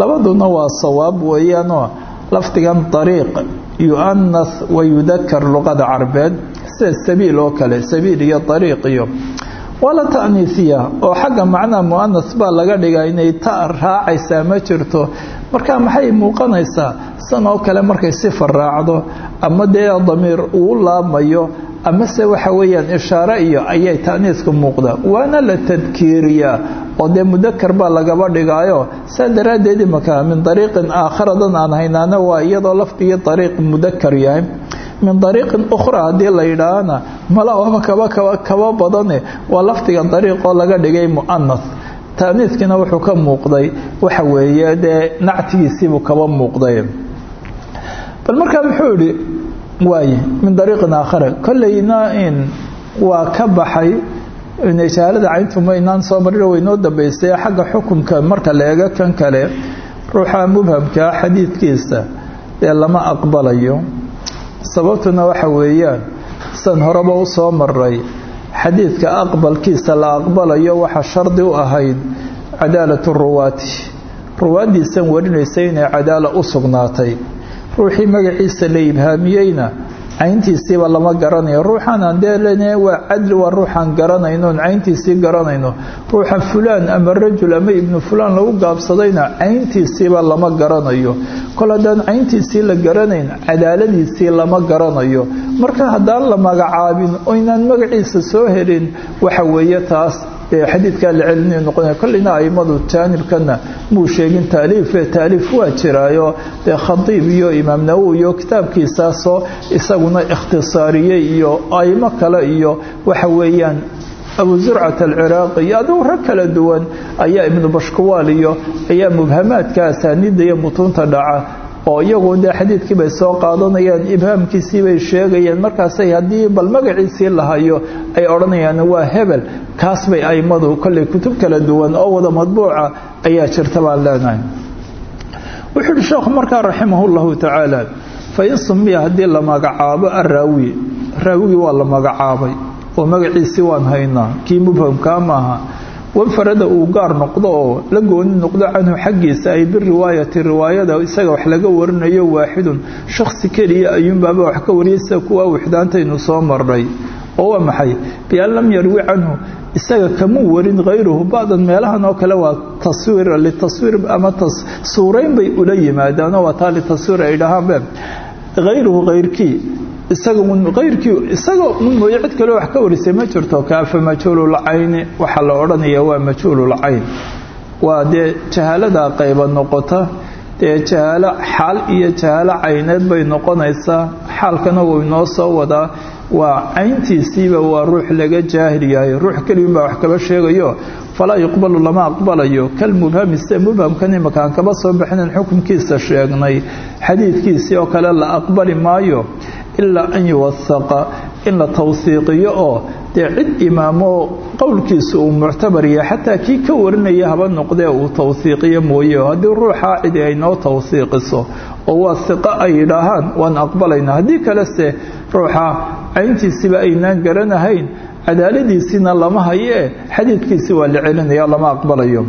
labaduna waa sawaab weeyaanoo lafdigan dariiq yu'anas wa yudakar luqada carbeed sida sabiil oo kale sabiil iyo dariiq iyo waa la ta'niisiya oo xagga macnaha mu'anas baa laga dhigaa inay ta raacaysaa ma jirto. Marka maxay muuqanaysaa? San oo kale markay sifa raacdo ama dee damiir uu laabmayo amase waxa weeyaan ishaare iyo ayay ta'niiska muuqda waana la tadkiiriyaa oo dee mudakar baa lagaba dhigaayo. Saa daraaddeed imaka min dariiqin aakharadan aan haynaana waa iyadoo lafdigii dariiq mudakar yahay min dariiqin ukhra haddii la yidhaahana mala oba kaba kaba kaba badane waa lafdiga dariiqoo laga dhigay mu'anas ta'niiskiina wuxuu ka muuqday waxa weeye dee nactigiisiibuu kaba muuqday. Bal markaa muxuu yidhi waaye min dariiqin aakhara kollayna in waa ka baxay jahaalada cayntuma inaan soo marina waynoo dambaysay xagga xukunka marka la eego kan kale ruuxa mubhamkaa xadiidkiisa dee lama aqbalayo sababtuna waxa weeyaan san horeba u soo maray xadiidka aqbalkiisa la aqbalayo waxa shardi u ahayd cadaalatu ruwaati. Ruwaaddiisan warinaysa inay cadaala u sugnaatay. Ruuxii magaciisa la ibhaamiyeyna cayntiisiiba lama garanayo. Ruuxaan aan dee waa cadli waa ruuxaan garanaynoon cayntiisii garanayno. Ruuxa fulaan ama rajul ama ibnu fulaan lagu gaabsadayna cayntiisiiba lama garanayo. Kol haddaan cayntiisii la garanayn cadaaladiisii lama garanayo. Marka haddaan la magacaabin oo inaan magaciisa soo helin waxa weeye taas xadiidkaa la celinay noqonaya kolleyna aimadu jaanibkana muu sheegin taaliife taaliif waa jiraayo. Dee khadiib iyo imaam nawowi iyo kitaabkiisaasoo isaguna ikhtisaariyey iyo aimo kale iyo waxa weeyaan abu zurcat alciraaqi iyo adigu kala duwan ayaa ibnu bashkuwaal iyo ayaa mubhamaadka asaaniidda iyo mutuunta dhaca oo iyagu dee xadiidkii bay soo qaadanayaan ibhaamkiisii bay sheegayeen markaasay haddii bal magaciisii la hayo ay odhanayaan waa hebel kaas bay aimadu kolley kutub kala duwan oo wada madbuuca ayaa jirta baan leenahay. Wuxuu uhi sheekhu markaa raximah llahu tacaala fain sumiya haddii la magacaabo araawi raawigii waa la magacaabay oo magaciisii waan haynaa kii mubhamkaa maaha wanfarada uu gaar noqdo oo la gooni noqdo canhu xaggiisa ay biriwaayati riwaayada isaga wax laga warinayo waaxidun. Shaksi keliya ayuunbaaba wax ka wariyay kuwa wixdaantaynu soo marnay. Oo waa maxay? Bian lam yarwi canhu isaga kamuu warin hayruhu bacdan meelahan oo kale waa taswiir litaswiir ama suurayn bay ula yimaadaanoo waa taa litaswiir ay dhahaanbe hayruhu hayrkii isaga ayrkii isaga un mooye cid kaleo wax ka warisay ma jirto. Kaafa majhuululcayni waxaa la odhanaya waa majhuululcayn waa dee jahaalada qayba noqota dee jahaalo xaal iyo jahaalo cayneed bay noqonaysaa. Xaalkana wuu inoo soo wadaa. Waa cayntiisiiba waa ruux laga jaahil yahay ruux keliyunbaa wax kaba sheegayo falaa yuqbalu lama aqbalayo kalmubhami sida mubhamkan imakaan kaba soo baxinen xukunkiisa sheegnay xadiidkiisii oo kale la aqbali maayo ilaa an yuwahaqa in la tawhiiqiyo oo dee cid imaamo qowlkiisa uu muctabar yahay xataa kii ka warinaya haba noqdee uu tawhiiqiyo mooye haddii ruuxaa cidi ay noo tawhiiqiso oo waa hiqo ay yidhaahaan waan aqbalaynaa haddii kalese ruuxa cayntiisiba aynaan garanahayn cadaaladiisiina lama hayee xadiidkiisi waa la celinaya lama aqbalayo.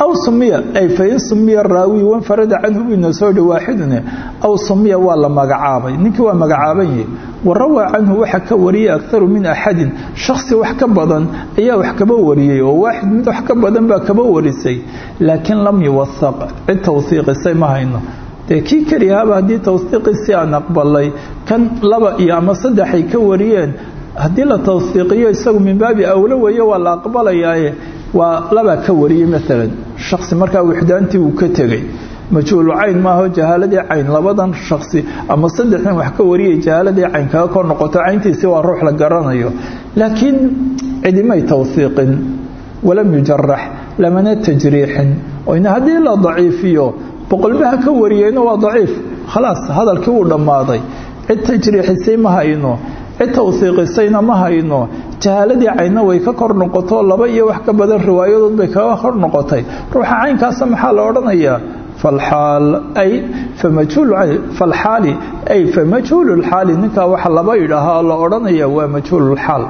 Aw sumiya ay fain sumiya raawi wanfarada canhu dhi waaxidune aw sumiya waa la magacaabay. Ninkii waa magacaaban warawaa canhu waxa ka wariyay akaru min axadin shaksi wax ka badan ayaa wax kaba wariyey oo waaxid mid wax ka badan baa kaba warisay. Laakiin lam yuwahaq cid tawhiiqisay ma hayno. Dee kii keliyahaaba haddii tawhiiqiisii aan aqbalay kan laba iyo ama saddexay ka wariyeen haddii la tawhiiqiyo isagu min baabi awlo weeye waa la aqbalayaaye waa labaa ka wariyey maalan shaksi markaa wixdaantii uu ka tegey majhuulu cayn maaho jahaaladii cayn labadan shaksi ama saddexdan wax ka wariyay jahaaladii cayn kaga kor noqoto cayntiisii waa ruux la garanayo. Laakiin cidimay tawhiiqin walam yujarax lamana tajriixin. Oyna haddii la daciifiyo boqolbaha ka wariyeyna waa daciif. Khalaas hadalkii wuu dhammaaday. Cid tajriixisay ma hayno cid tawhiiqisayna ma hayno. Jahaaladii caynna way ka kor noqoto laba iyo wax ka badan riwaayadood bay kaga kor noqotay. Ruuxa caynkaasa maxaa la odhanayaa? Falxaal ay falxaali ay famajhuululxaali ninkaa waxa laba yidhaahaa la odhanaya waa majhuululxaal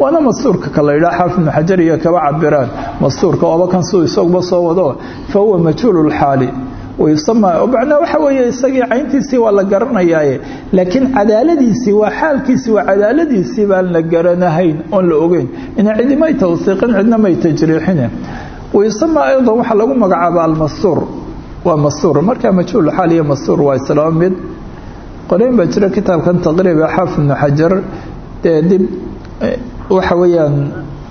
waana mastuurka kala yidhaha xaafid ibnu xajar iyo kaba cabiraan mastuurka ooba kan suu isaguba soo wado fa huwa majhuululxaali macnaa waxa weeye isagii cayntiisii waa la garanayaaye. Laakiin cadaaladiisii waa xaalkiisii waa cadaaladiisii baan la garanahayn oon la ogeyn. Ina cidimay tawhiiqin cidna may tajriixine. Wayusamaa aydan waxaa lagu magacaaba almastuur waa mastuur markaa majhuul xaal iyo mastuur waa islaama mid. Qoreyn baa jira kitaabkan taqriib ee xaafid ibnu xajar dib waxa weeyaan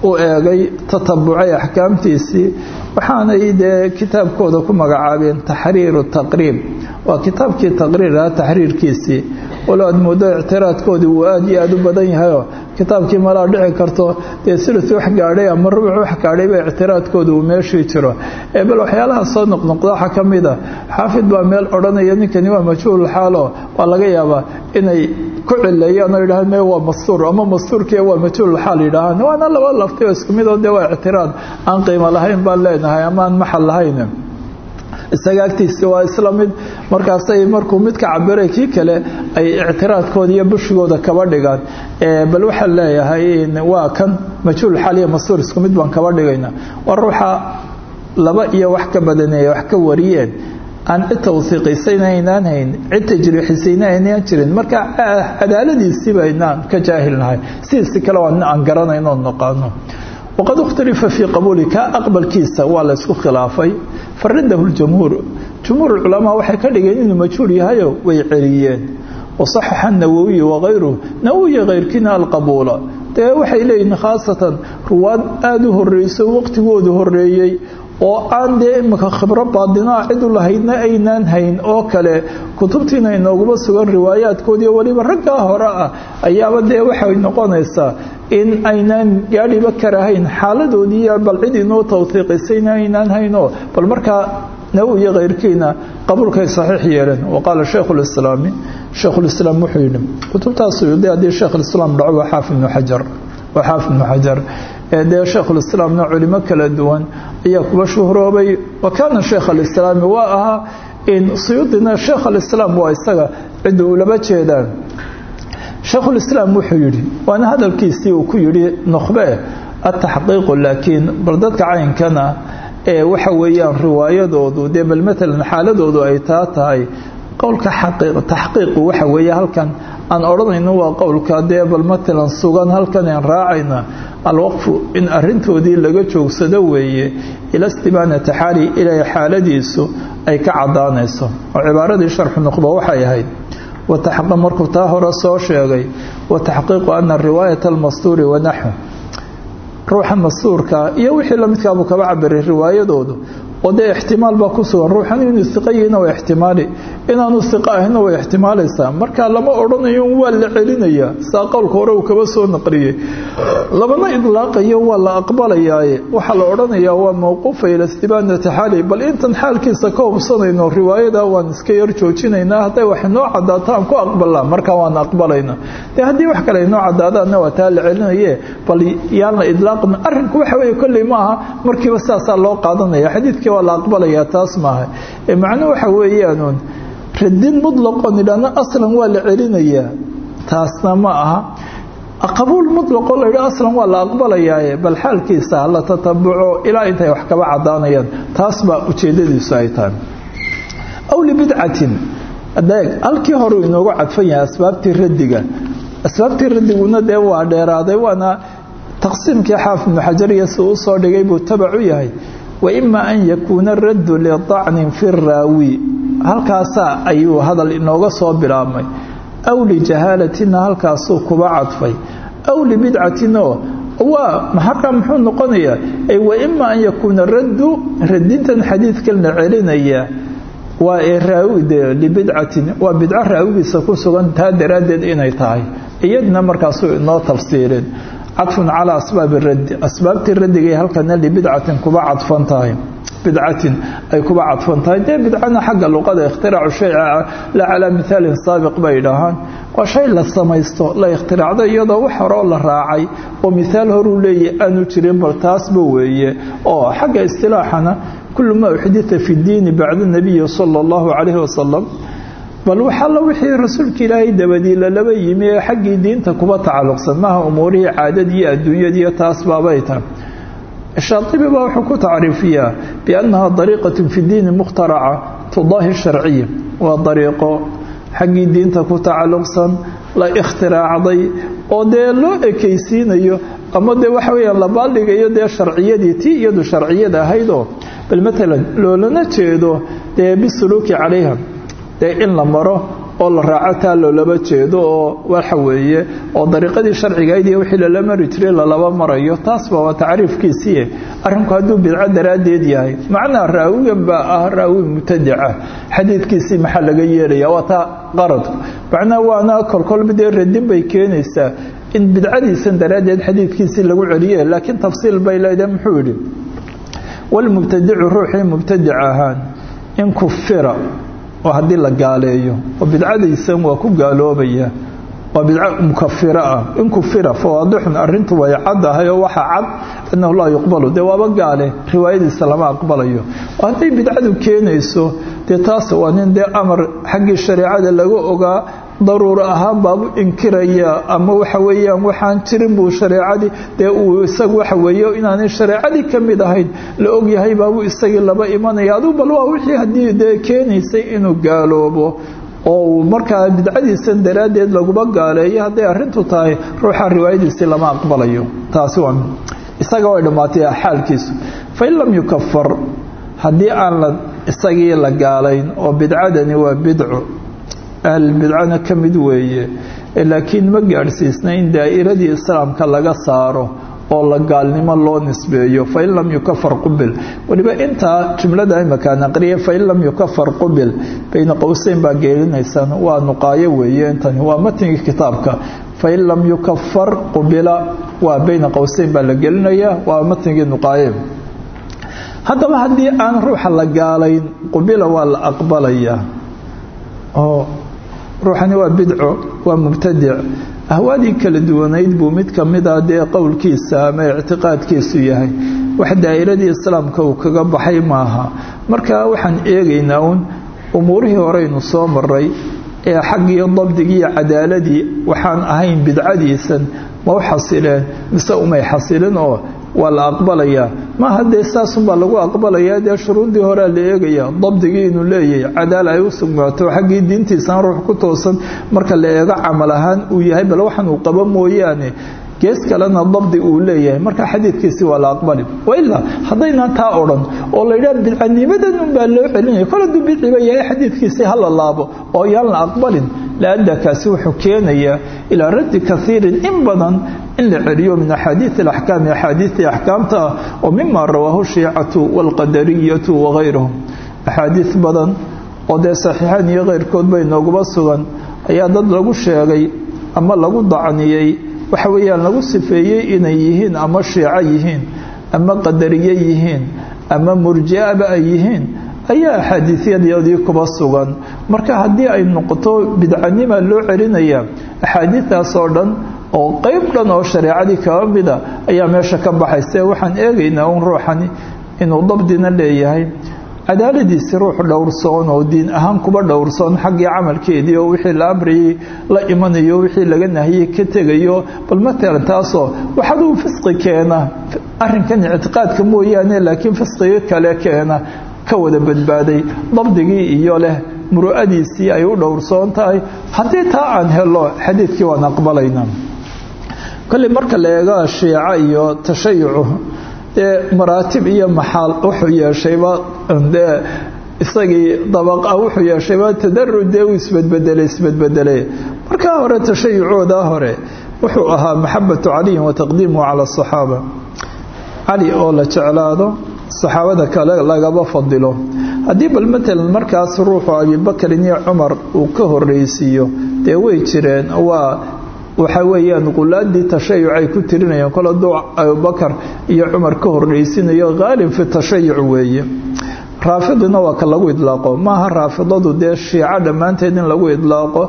u eegay tatabucay axkaamtiisii waxaanay dee kitaabkooda ku magacaabeen taxriiru taqriib. Waa kitaabkii taqriiraha taxriirkiisii. Walo aad ictiraadkoodii uu aad iyo aad u badan yahayoo kitaabkii malaa dhici karto dee silus wax gaadhay ama rubuc wax gaadhayba ictiraadkooda uu meeshii jiro. Bal waxyaalaha soo noqnoqda waxaa ka mid a xaafid baa meel odhanaya ninkani waa majhuul xaalo waa laga yaabaa inay ku cileeyaan oo yidhahaan me waa mastuur ama mastuurkiiya waa majhuul xaal yidhaahaan waana laba laftay oo isku mid oo dee waa ictiraad. Aan qiimo lahayn baan leenahay ama aan maxal lahayn isaga agtiisi waa isla mid markaasay markuu mid ka cabiray kii kale ay ictiraadkooda iyo bushigooda kaba dhigaan. Bal waxaan leeyahay waa kan majhuul xaal iyo mastuur isku mid baan kaba dhigayna. Waa ruuxa laba iyo wax ka badanaya wax ka wariyeen aan cid tawhiiqisayna aynaan hayn cid tajriixisayna aynaan jirin marka cadaaladiisiiba aynaan ka jaahilnahay. Sidiisi kale aan garanayno naqaano waqad ikhtalifa fii qabuuli ka aqbalkiisa waa la isku khilaafay faradahu ljumhuur jumhuur culamaa waxay ka dhigeen inuu majhuul yahayo way celiyeen wasaxaxa nawowiy wakayruhu nawowiya kayrkiina alqabuula dee waxay leeyihiin khaasatan ruwaad aada u horeyso waqtigoodu horeeyey oo aan dee imika khibro baadinaa u lahaydna aynaan hayn oo kale kutubtiina inooguma sugan riwaayaadkoodiiyo weliba raggaa hore ah ayaaba dee waxay noqonaysaa in aynaan gaadhiba karahayn xaaladoodiiyo bal cid inoo tawhiiqisayna aynaan haynoo bal markaa nawowiyo kayrkiina qabuulkay saxiix yeeleen. Wa qaala shaykhulislaami shaykhulislaam wuxuu yidhi kutubtaas de haddii shaykhulislaam dhaco waa xaafid ibnu xajar waa xaafid ibnu xajar. Dee shaykhulislaamna culimo kala duwan ayaa kuba shuhroobay. Wa kaana shaykh alislaami waa ahaa in suyuudina shaykh alislaam waa isaga cidda uu laba jeedaan shaykhulislaam wuxuu yidhi waana hadalkiisii uu ku yidhi nukhbe ataxqiiqu laakiin bal dadka caynkana ee waxa weeyaan riwaayadoodu dee bal matalan xaaladoodu ay taa tahay qowlka taxqiiqu waxa weeye halkan aan odhanayno waa qowlka dee bal matalan sugan halkan aan raacayna alwaqfu in arintoodii laga joogsado weeye ila istibaanati xaali ilaa xaaladiisu ay ka cadaanayso oo cibaaradii sharxu nuqba waxay ahayd markuu taa hore soo sheegay wa taxqiiqu ana riwaayata almastuuri wanaxu ruuxa mastuurka iyo wixii lamidkaabuu kaba cabiray riwaayadoodu oo dee ixtimaal baa ku sugan. Ruuxan inuu iqa yihina waa ixtimaali. Inaanu iqa ahina way ixtimaalaysaa. Marka lama odhanayo waa la celinayaa saa qowlka hore uu kaba soo naqliyey labana idlaaqayo waa la aqbalayaaye. Waxaa la odhanayaa waa mawquufa ila istibaanati xaali. Bal intan xaalkiisa ka hubsanayno riwaayada waan iska yar joojinaynaa hadday wax inoo cadaato aan ku aqbalnaa markaa waan aqbalayna. Dee haddii wax kale inoo cadaadaanna waa taa la celinaye bal yaan la idlaaqin arrinku waxa weeye kolley maaha markiiba sidaasaa loo qaadanaya. Xadiidkii waa la aqbalayaa taas maaha. Macnuhu waxa weeyaanuun radin mutlaqoo nidhaahno aslan waa la celinayaa taasna ma aha. Qabuul mutlaqoo la yidha aslan waa la aqbalayaaye bal xaalkiisa la tatabuco ilaa intay wax kaba cadaanayaan taas baa ujeedadiisu ay tahay. Aw libidcatin adeeg halkii hore inoogu cadfan yahay asbaabtii radiga asbaabtii radiguna dee waa dheeraaday waana taqsiimkii xaafid ibnu xajar iyo si uu soo dhigay buu tabac u yahay waima an yakuuna raddu liطacnin fi raawi halkaasaa ayuu hadal inooga soo bilaabmay. Aw lijahaalatina halkaasuu kuba cadfay. Aw libidcatinoo waa halkaa muxuu noqonayaa ay waima an yakuuna raddu radintan xadiidkan la celinaya waa ee raawide libidcatin waa bidco raawigiisa ku sugan taa daraaddeed inay tahay. Iyadna markaasuu inoo tafsiirin cadfun calaa asbaabi raddi. Asbaabtii raddigay halkana libidcatin kuba cadfan tahay. Bidcatin ay kuba cadfan tahay. Dee bidcana xagga luqada ikhtiracu shay la calaa mithaalin saabiq bay dhahaan. Waa shay la samaysto la ikhtiraacdo iyadoo wax horoo la raacay oo mithaal horuu leeyahy aanu jirin bal taasba weeye. Oo xagga istilaaxana kulu maa uxdita fi diini bacda nabiyi sala allahu calayhi wasalam bal waxalla wixii rasuulka ilaahay dabadii lalaba yimi ee xaggii diinta kuba tacalluqsan. Maaha umuurihii caadadii adduunyadiiyo taas baabay tahay shaatibi baa wuxuu ku tacriifiyaa biannaha dariiqatu fi diini mukhtaraca tudaahi sharciya. Waa dariiqo xaggii diinta ku tacalluqsan la ikhtiraacday oo dee loo ekaysiinayo ama dee waxa weyaan la baaldhigayo dee sharciyadii tii iyadu sharciyada ahaydoo bal matalan loolana jeedo dee bisuluuki calayha dee in la maro oo la raaco taa loolaba jeedo oo waxa weeye oo dariiqadii sharcigahayd iyo wixii lala mari jiray lalaba marayo taasba waa tacriifkiisii arrinku hadduu bidco daraaddeed yahay. Macnaa raawigan baa ah raawi mubtadica xadiidkiisii maxaa laga yeelaya waa taa qaradku macnaa waana kolkolba dee radin bay keenaysaa in bidcadiisan daraaddeed xadiidkiisii lagu celiye laakiin tafsiil bay leedahay muxuu yidhi? Walmubtadicu ruuxii mubtadic ahaan in kufira oo haddii la gaaleeyo oo bidcadiisan waa ku gaaloobaya waa bidco mukafira ah. In kufira fawaadixun arintu way caddahay oo waxaa cad annahu laa yuqbalu. Dee waaba gaale riwaayadiisa lama aqbalayo. Hadday bidcadu keenayso dee taas waa nin dee amar xaggii shareecada laga ogaa daruuro ahaan baabu inkiraya ama waxa weeyaan waxaan jirin buu shareecadii dee uu isagu waxa weeye inaanay shareecadii ka mid ahayn la ogyahay baabuu isagii laba imanaya. Aduu bal waa wixii haddii dee keenaysay inuu gaaloobo oo uu markaa bidcadiisan daraaddeed laguma gaaleeyo hadday arrintu tahay ruuxa riwaayadiisii lama aqbalayo. Taasi waa isaga way dhammaatay xaalkiisu. Fain lam yukafar haddii aan la isagii la gaalayn oo bidcadani waa bidco ahlbidcana ka mid weeye laakiin ma gaadhsiisna in daa'iradii islaamka laga saaro oo la gaalnimo loo nisbeeyo fain lam yukafar qubil. Weliba intaa jumlada imakaan aqriya fain lam yukafar qubil. Bayna qowseyn baa geelinaysaan waa nuqaayo weeye intani waa matnigii kitaabka. Fain lam yukafar qubila waa bayna qowseyn baa la gelinaya waa matnigii nuqaaye. Haddaba haddii aan ruuxa la gaalayn qubila waa la aqbalayaa oo ruuxani waa bidco waa mubtadic ahwaadii kala duwanayd buu mid ka mid ah dee qowlkiisa ama ictiqaadkiisu yahay. Wax daa'iradii islaamka uu kaga baxay maaha. Marka waxaan eegaynaa uun umuurihii horeynu soo maray ee xaggii dabdigii cadaaladii waxaan ahayn bidcadiisan ma u xasileen mise umay xasilin oo waa la aqbalayaa maaha dee saasunbaa lagu aqbalayaa dee shuruudii horea la eegaya dabdigii inuu leeyahay cadaala ay u sugnaato xaggii diintiisaan ruux ku toosan marka la eego camal ahaan uu yahay bal waxan uu qabo mooyaane gees kalena dabdi uu leeyahay. Marka xadiidkiisi waa la aqbali wailaa haddaynaan taa odhan oo la yidhaha bidcanimadan unbaa loo celinaya kol hadduu bidciba yahay xadiidkiisi hala laabo oo yaan la aqbalin. Laadda kaasi wuxuu keenayaa ilaa raddi kaiirin in badan in la celiyo min axaadiid alaxkaami axaadiidtii axkaamta ah oo mima rawaahu shiicatu waalqadariyatu wagayruhum axaadiid badan oo dee saxiixaan iyo keyrkood bay nooguba sugan ayaa dad lagu sheegay ama lagu dacniyey waxa weeyaan lagu sifeeyey inay yihiin ama shiico yihiin ama qadariye yihiin ama murjiaba ay yihiin ayaa axaadiisyadii kuba sugan. Marka haddii ay noqoto bidcanima loo celinaya axaadiidaas oo dhan oo qeyb dhan oo shareecadii kaba mida ayaa meesha ka baxayse waxaan eegaynaa un ruuxani inuu dabdina leeyahay cadaaladiisi ruux dhowrsoon oo diin ahaan kuba dhowrsoon xaggii camalkeedii oo wixii la amrayay la imanayo wixii laga nahiyey ka tegayo. Bal matalan taasoo waxaduu fisqi keena arrinkan ictiqaadka mooyaane laakiin fisqiga kale keena ka wada badbaaday. Dabdigii iyo leh muru'adiisii ay u dhowrsoon tahay. Haddii taa aan helo xadiidkii waan aqbalaynaa kolley marka la eego shiico iyo tashayucu dee maraatib iyo maxaal wuxuu yeeshayba dee isagii dabaqa wuxuu yeeshayba tadarud dee uu isbedbedelay isbedbedelay. Markaa hore tashayucoodaa hore wuxuu ahaa maxabatu caliyin wa taqdiimuhu cala asaxaaba cali oo la jeclaado saxaabada kale lagaba fadilo. Haddii bal matalan markaas ruuxu abibakarin iyo cumar uu ka horreysiiyo dee way jireen waa waxa weeyaan qulaadii tashayuc ay ku tirinayaan. Kol hadduu abubakar iyo cumar ka horreysinayo haalib fi tashayuc weeye. Raafidina waa ka lagu idlaaqo. Maaha raafidadu dee shiico dhammaanteed in lagu idlaaqo?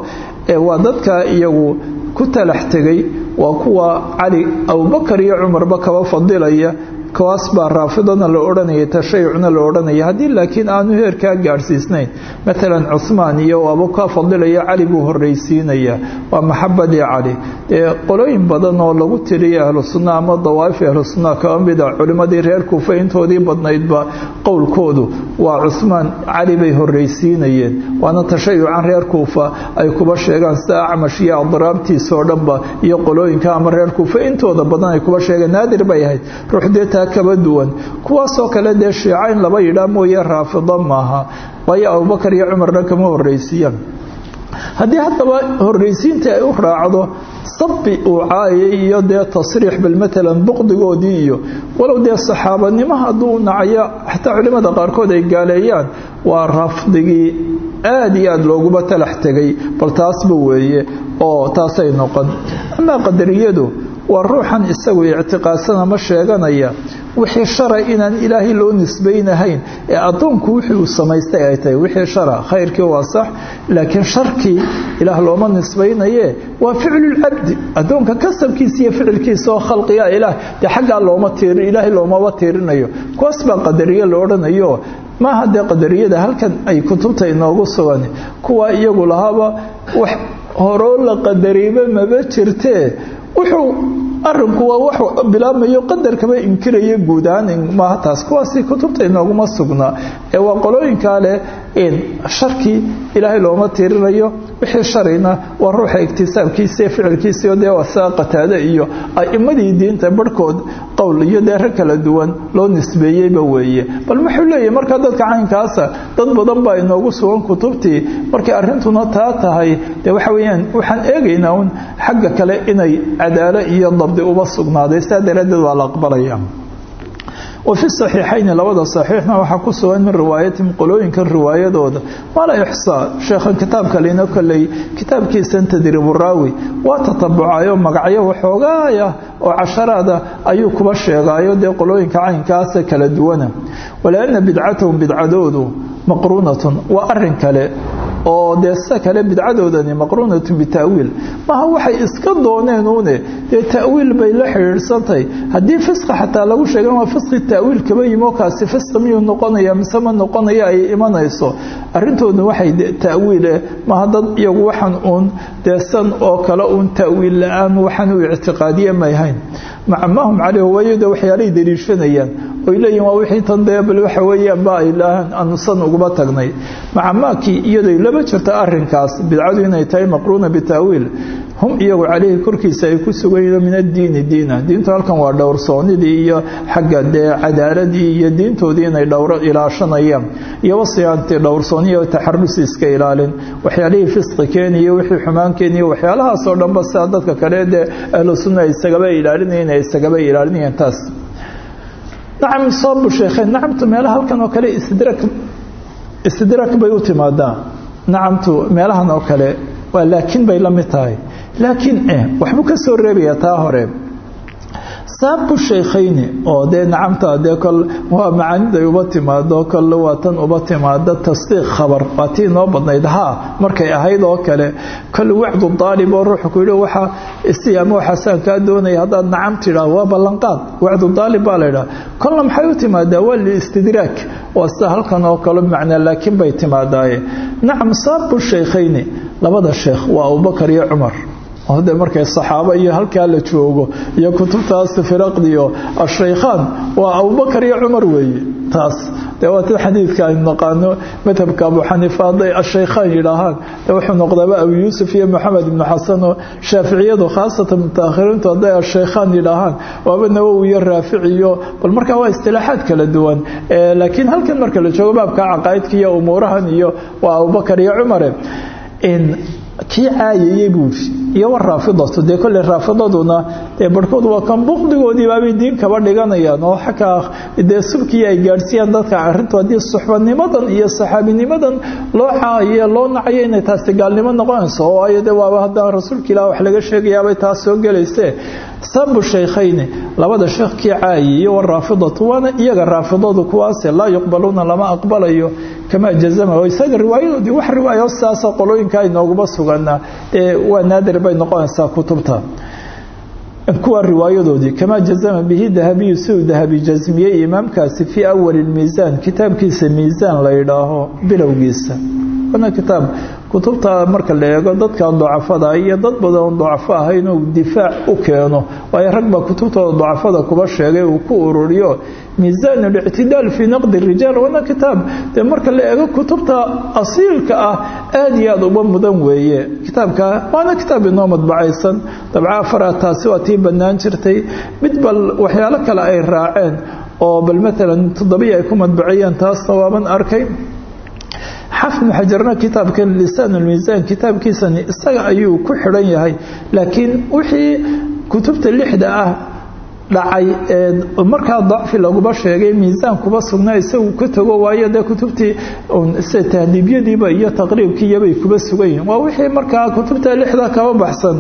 Ee waa dadka iyagu ku talax waa kuwa cali abubakar iyo cumarba kaba fadilaya kuwaas baa raafidana la odhanaya tashayucna la odhanaya haddii laakiin aanu heerkaa gaadhsiisnayn. Matalan cuhmaan iyo waaba ka fadilaya cali buu horreysiinaya waa maxabadii cali dee qolooyin badan oo lagu tiriya ahlu ama dawaaif ahlu sunna kaba mida culimmadii reer kuufa intoodii badnaydba qowlkoodu. Waa cuhmaan cali bay horreysiinayeen waana tashayucan reer kuufa ay kuba sheegaan sida acmash iyo adraabtiisoo dhanba iyo qolooyinka ama reer kuufa intooda badan ay kuba sheegeen naadir bay ahayd. Ruuxdee taa kaba duwan. Kuwaasoo kale dee shiica in laba yidhaa mooye raafido maaha. Waayo abubakar iyo cumarna kama horreysiiyaan haddii haddaba horreysiinta ay u raacdo sabbi uu caayay iyo dee tasriix bal buqdigoodii iyo walow dee saxaabanimo hadduu nacayo xataa culimmada qaarkood ay gaaleeyaan waa rafdigii aad iyo aada looguba talax tegay. Bal taasba weeye oo taasay noqon. Amaa qadariyadu waa ruuxan isagu ictiqaadsana ma sheeganaya wixii shara inaan ilaahay loo nisbaynahayn ee addoonku wixii uu samaystay ay tahay. Wixii shara khayrkii waa sax laakiin sharkii ilaah looma nisbaynaye waa ficlulcabdi addoonka kasabkiisa iyo ficilkiisa oo khalqiga ilaah dee xaggaa looma tiiri ilaahay loomaba tiirinayo. Kuwaas baa qadariye la odhanayo. Maaha dee qadariyada halkan ay kutubta inoogu sugan? Kuwa iyagu lahaaba wax horoo la qadariba maba jirtee. Wuxuu arinku waa wax bilaabmayo qadarkaba inkiraya guud ahaan taas kuwaasi kutubta inooguma sugnaa ee waa qolooyinkaa leh sharkii ilaahay looma tiirinayo. Wixii sharina waa ruuxa iktisaabkiisa iyo ficilkiisao dee wasaa qataade iyo a'imadii diinta barhkood qowl iyo dee kala duwan loo nisbeeyeyba weeye. Bal wuxuu leeyahy markaa dadka caynkaasa dad badan baa inoogu sugan kutubtii markay arrintuna taa tahay dee waxa weeyaan waxaan eegaynaa un xagga kale inay cadaalo iyo dabdi uba sugnaaday. Saa daraaddeed waa la aqbalaya wafi saxiixayni labada saxiixna waxaa ku sugan min riwaayatihim qolooyinkan riwaayadooda. Mala ixsaa sheekhan kitaabka lina kolley kitaabkiisan tadriiburaawi waa tatabucayo magacyo waxoogaaya oo casharaada ayuu kuba sheegaayo dee qolooyinka caynkaasa kala duwana. Walaana bidcatahum bidcadoodu maqruunatun waa arrin kale oo dee sida kale bidcadoodani maqruunatun bita'wiil. Maaha waxay iska dooneen uune dee ta'wiil bay la xidhiidhsantahay haddii fisqi xataa lagu sheegan waa fisqi ta'wiil kaba kaasi fisqi miyuu noqonaya mise ma noqonaya ay imanayso? Arrintooda waxay ta'wiile maaha dad iyagu waxaan uun dee oo kale uun ta'wiil la'aan waxaan u ictiqaadiye mayhayn maca mahum caleyh waayada waxyaalay daliishanayaan oy leeyihiin waa wixii tan dee bal waxa weeyaan ba ay laahaan aanu san uguba tagnay. Maca maakii iyaday lama jirto arrinkaas bidcadu inay tahay maqruuna bita'wiil hum iyagu caleyhi korkiisa ay ku sugayiin min addiini diina. Diintu halkan waa dhowrsoonidii iyo xagga dee cadaaladii iyo diintoodii inay dhowro ilaashanayaan. Iyo wasiyaantii dhowrsooniyo taxarusi iska ilaalin. Waxyaalihii fisqi keeniyo wixii xumaan keeniyo waxyaalahaasoo dhanba sidaa dadka kale dee ahlu sunna isagaba ilaalinayeen ay isagaba ilaalinayeen taas nacam soobu sheekeen nacamtu meelaha halkan oo kale istidrak istidrak bay u timaadaa nacamtu meelahan oo kale waa laakiin bay la mid tahay. Laakiin eh waxbuu ka soo reebayaa taa hore saabu shaykhayni oo dee nacamta dee kol waa macaaniday uba timaado kol waa tan uba timaado tasdiiq khabar waa tii noo badnayd haa markay ahayd oo kale kol wacdu daalib oo ruuxu ku yidhi waxa istiyaama waxaasaan kaa doonaya haddaad nacam tidhaah waa ballanqaad wacdu daalib baa la yidhaha kolna maxay u timaadaa waa liistidraak waa sida halkan oo kale macnaa laakiin bay timaadaaye nacam saabu shaykhayni labada sheekh waa abubakar iyo cumar oo de markay saxaabo iyo halkaa la joogo iyo kutubtaas firaqdiyo ashaykhaan waa abubakar iyo cumar weeye. Taas dee waa tad xadiidka aynu naqaano madhabka abu xaniifa hadday ashaykhaan yidhaahaan dee wuxuu noqdaaba abu yuusuf iyo maxamed ibnu xasan oo shaaficiyadu khaasatan mutaakhiriintu hadday ashaykhaan yidhaahaan waaba nawowi iyo raafici iyo bal markaa waa istilaaxaad kala duwan. Laakiin halkan marka la joogo baabka caqaa'idka iyo umuurahan iyo waa abubakar iyo cumare kii caayayey buuri iyo war raafidatu dee kolley raafidaduna dee barhkood waa kan buqdigoodii baabay diin kaba dhiganayaan oo xakaa dee subkii ay gaadhsiiyaan dadka arrintu haddii suxbanimadan iyo saxaabinimadan loo caayo loo nacayo inay taasi gaalnimo noqonayso oo ay de waaba haddaan rasuulka ilaah wax laga sheegayaabay taas soo gelayse sabu shaykhayni labada sheekh kii caayi iyo war raafidatu waana iyaga raafidadu kuwaase laa yuqbaluuna lama aqbalayo kamaa jazama oo isaga riwaayadoodii wax riwaayo sidaasoo qolooyinka inooguma sugana ee waa naadir bay noqonaysaa kutubta. Kuwa riwaayadoodii kamaa jazama bihi dahabiyu siduu dahabi jasmiyey imaamkaasi fii awali miisaan kitaabkiisa miisaan la yidhaaho bilowgiisa. Wana kitaab kutubta marka la eego dadka docafada iyo dad badan oo docafo ah inuu difaac u keeno. Waayo rag kutubtooda docafada kuba sheegay uu ku ururiyo. Miisaan اlictidaal fii naqdi rijaal wana kitaab. Dee marka la eego kutubta asiilka ah aad iyo aad uba mudan weeye. Kitaabka waana kitaab inoo madbacaysan. Dabca afara taasi waa tii bannaan jirtay. Mid bal waxyaalo kale ay raaceen oo bal maalan toddobii ay ku madbaciyeen taasna waaban arkay xafid ibnu xajarna kitaabkan lisaan ulmiisaan kitaabkiisani isaga ayuu ku xidhan yahay. Laakiin wixii kutubta lixda ah dhacay ee markaa dacfi laguba sheegay miisaan kuba sugnaa isagu ka tago waayo dee kutubtii sida tahdiibyadiiba iyo taqriibkiiyabay kuba sugan yihiin waa wixii markaa kutubta lixda kaba baxsan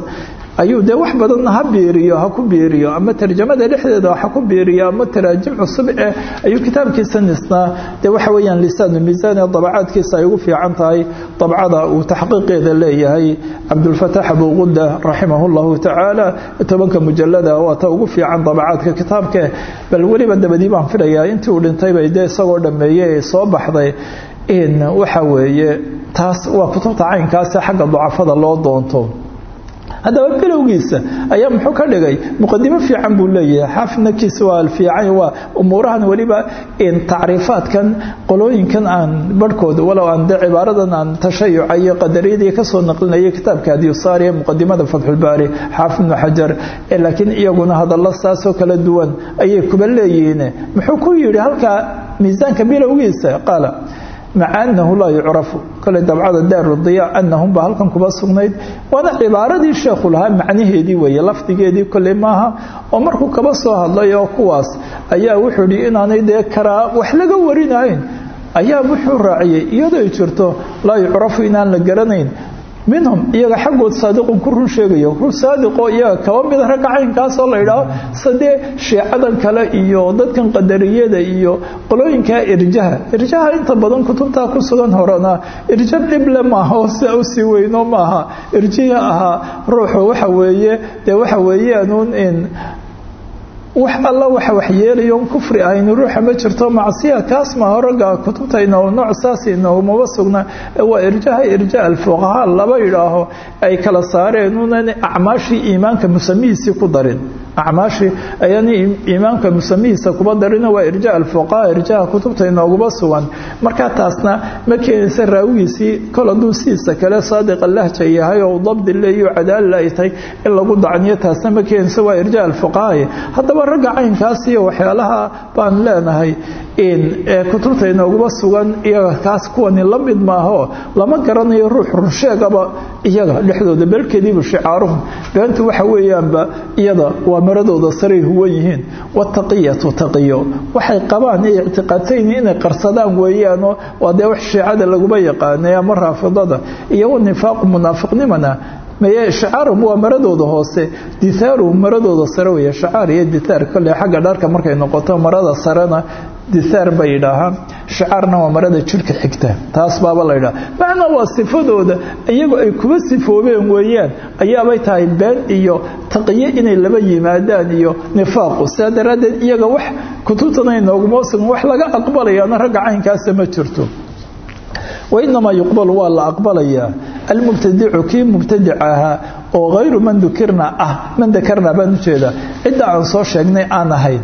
ayuu dee wax badanna ha biiriyo ha ku biiriyo ama tarjamada dhexdeeda ha ku biiriyo ama taraajim cusub eh ayuu kitaabkiisa nisnaa. Dee waxa weeyaan lisaanulmiisaan ee dabacaadkiisa ay ugu fiican tahay dabcada uu taxqiiqeeda leeyahay. Cabdulfataax abuuquda raximah llahu tacaala tobanka mujalada waa ta ugu fiican dabacaadka kitaabke bal weliba dabadii baan filayaa intii uu dhintayba dee isagoo dhameeyey ee soo baxday waxa weeye taas waa kutubta caynkaasi xagga ducafada loo doonto haddaba bilowgiisa ayaa muxuu ka dhigay? Muqadimo fiican buu leeyahay. Xaafidnakiisa waa fiican waa umuurahan weliba tacriifaadkan qolooyinkan aan barhkooda walow aan de cibaaradan aan tashayuca iyo qadariyadii ka soo naqlinayay kitaabka hadiyusaari ee muqadimada fatxulbaari xaafid ibnu xajar laakiin iyaguna hadallo saasoo kala duwan ayay kuba leeyihiin. Muxuu ku yidhi halkaa miisaanka bilowgiisa qaala maca anahu laa yucrafu. Kole dabcada daarudiya anahumba halkan kuba sugnayd. Waana cibaaradii sheekhu lahaa macnaheedii weeye lafdigeedii kole maaha. Oo markuu kaba soo hadlay oo kuwaas ayaa wuxuu yihi inaanay dee karaa wax laga warinayn. Ayaa wuxuu raaciyey iyadoo ay jirto laa yucrafu inaan la garanayn minhum iyaga xaggood saadiqun ku run sheegayo. Run saadiqoo iyaga kaba mida ragga caynkaasoo la yidhaaho sadee shiicadan kale iyo dadkan qadariyada iyo qolooyinkaa irjaha. Irjaha inta badan kutubtaa ku sugan horena irja dhible maaha oo sia u sii weyno maaha. Irjihii ahaa ruuxu waxa weeye dee waxa weeyaanuun in wax alla waxa waxyeelayoon kufri ahayn ruuxa ma jirto macsiya kaas ma horaga kutubtayna nooc saas inoomaba sugna. Waa irjaha irja alfuqahaa laba yidhaaho ay kala saareen unan acmaashii iimaanka musamihiisii ku darin acmaashii ayaan iimaanka musamihiisa kuba darina waa irja alfuqahaa irjaha kutubta inoogaba sugan markaa taasna ma keenaysa raawigiisii kol hadduu sidiisa kale saadiqa lahja yahay oo dabdi leeyo cadaalila ay tahay in lagu dacniyo taasna ma keenaysa waa irja alfuqahaa haddaba ragga caynkaas iyo waxyaalaha baan leenahay kutubta inoogaba sugan iyaga kaas kuwani la mid maaho lama garanayo ruux runsheegaba iyaga dhexdooda belkadiibu shicaaruhum beentu waxa weeyaanba iyada waa maradooda saray huwan yihiin. Wataqiyatu taqiyo. Waxay qabaan ee ictiqaadtayn inay qarsadaan weeyaanoo waa dee wax shiicada laguma yaqaanay ama raafidada. Iyo wanifaaqu munaafiqnimana maye shicaaruhum waa maradooda hoose. Dithaaruhum maradooda sare weeye shicaar iyo dithaar kole xagga dharka markay noqoto marada sarena dithaar bay yidhaahaan shicaarna waa marada jirhka xigta taas baaba la yidhaha. Macnaa waa sifadooda iyagu ay kuba sifoobeen weeyaan ayaabay tahay been iyo taqiyo inay laba yimaadaan iyo nifaaqu. Sidaa daraaddeed iyaga wax kutubtana sugan wax laga aqbalayaana ragga caynkaasa ma jirto. Wainamaa yuqbalu waa la aqbalayaa almubtadicu kii mubtadic ahaa oo hayru man dukirna ah man dakarna baan u jeedaa cidda aan soo sheegnay aan ahayn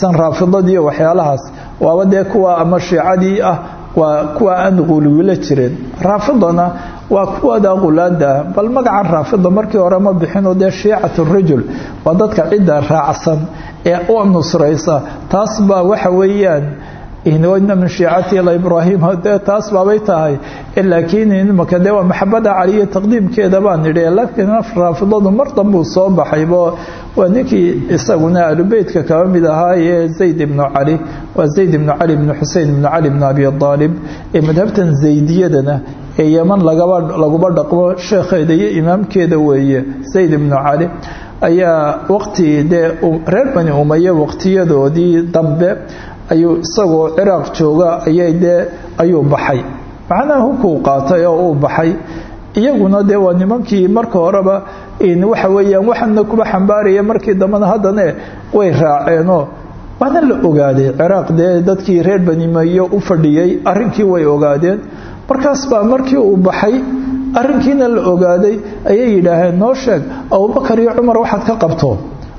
san raafidadii waxyaalahaas. Waaba dee kuwa ama shiicadii ah waa kuwa aan quluwilo jirin. Raafidana waa kuwada qulaada bal magacan raafida markii hore ma bixinoo dee shiicat rajul waa dadka cidda raacsan ee u nusraysa. Taas waxa weeyaan ina min shiicati ila ibraahim dee taas baabay tahay laakiin imaka dee waa maxabada caliya taqdiimkeeda baan nidhi laakiin raafidadu mar dambuu soo baxaybo waa ninkii isaguna alubeytka kaba mid ahaayee zayd ibnu cali waa zayd ibnu cali ibnu xusein ibnu cali ibnu abi aalib ee madhabtan zaydiyadana ee yeman laguba dhaqmo sheekheeda iyo imaamkeeda weeye zayd ibnu cali ayaa waqti dee reer bani umaye waqtiyadoodii dambe ayuu isagoo ciraaq jooga ayay dee ayuu baxay. Macnaha hubkuu qaatay oo uu baxay. Iyaguna dee waa nimankii marka horeba waxa weeyaan waxana kuba xambaaraya markii dambena haddane way raaceenoo. Waana la ogaaday ciraaq dee dadkii reer banimayo u fadhiyey arrinkii way ogaadeen. Markaas baa markii uu baxay arrinkiina la ogaaday ayay yidhaaheen noo sheeg abubakar iyo cumar waxaad ka qabto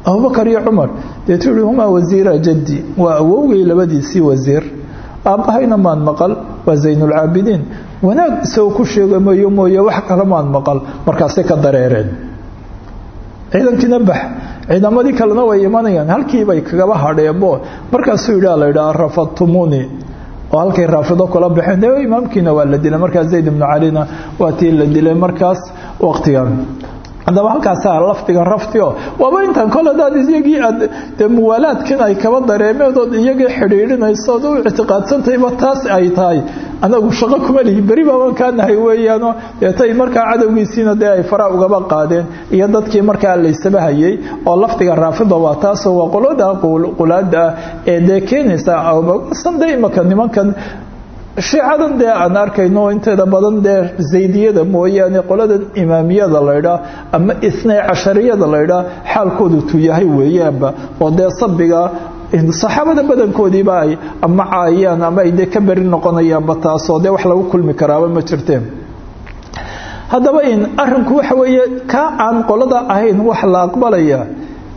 abubakar iyo cumar. Deetu yihi humaa wasiira jaddi. Waa awowgay labadiisii wasiir. Aabbahayna maan maqal waa zaynulcaabidiin wanaag isagoo ku sheegamayo mooye wax kale maan maqal. Markaasay ka dareereen. Ciidankiina bax. Ciidamadii kalena way imanayaan. Halkiibay kagaba hadheebo markaasuu yidhi la yidhaha rafadtumuni oo halkay raafido kula baxeen imaamkiina waa la dilay. Markaas zayd ibnu calina waa tii la dilay markaas waqtigan haddaba halkaasaa lafdiga raftio waaba intaan kol hadaad iyagii aad dee muwaalaadkan ay kaba dareemeen ood iyagii xidhiidhinayso ood u ictiqaadsantayba taas ay tahay. Anagu shaqo kuma lihi beri baabaan kaa nahay weeyaano. Deetay markaa cadowgiisiina dee ay faraa ugaba qaadeen iyo dadkii markaa laysaba hayay oo lafdiga raafida waa taasoo waa qolada qulaada ah ee dee keenaysa sande imaka nimankan shiicadan dee aan arkayno inteeda badan dee zaydiyada mooyaane qoladan imaamiyada laydhaa ama isnay cashariyada laydhaa xaalkoodu tu yahay weeyaanba. Oo dee sabiga saxaabada badankoodiiba ay ama caayaan ama ay dee ka beri noqonayaanba taasoo dee wax lagu kulmi karaaba ma jirteen. Haddaba in arinku waxa weeye kaa aan qolada ahayn wax la aqbalaya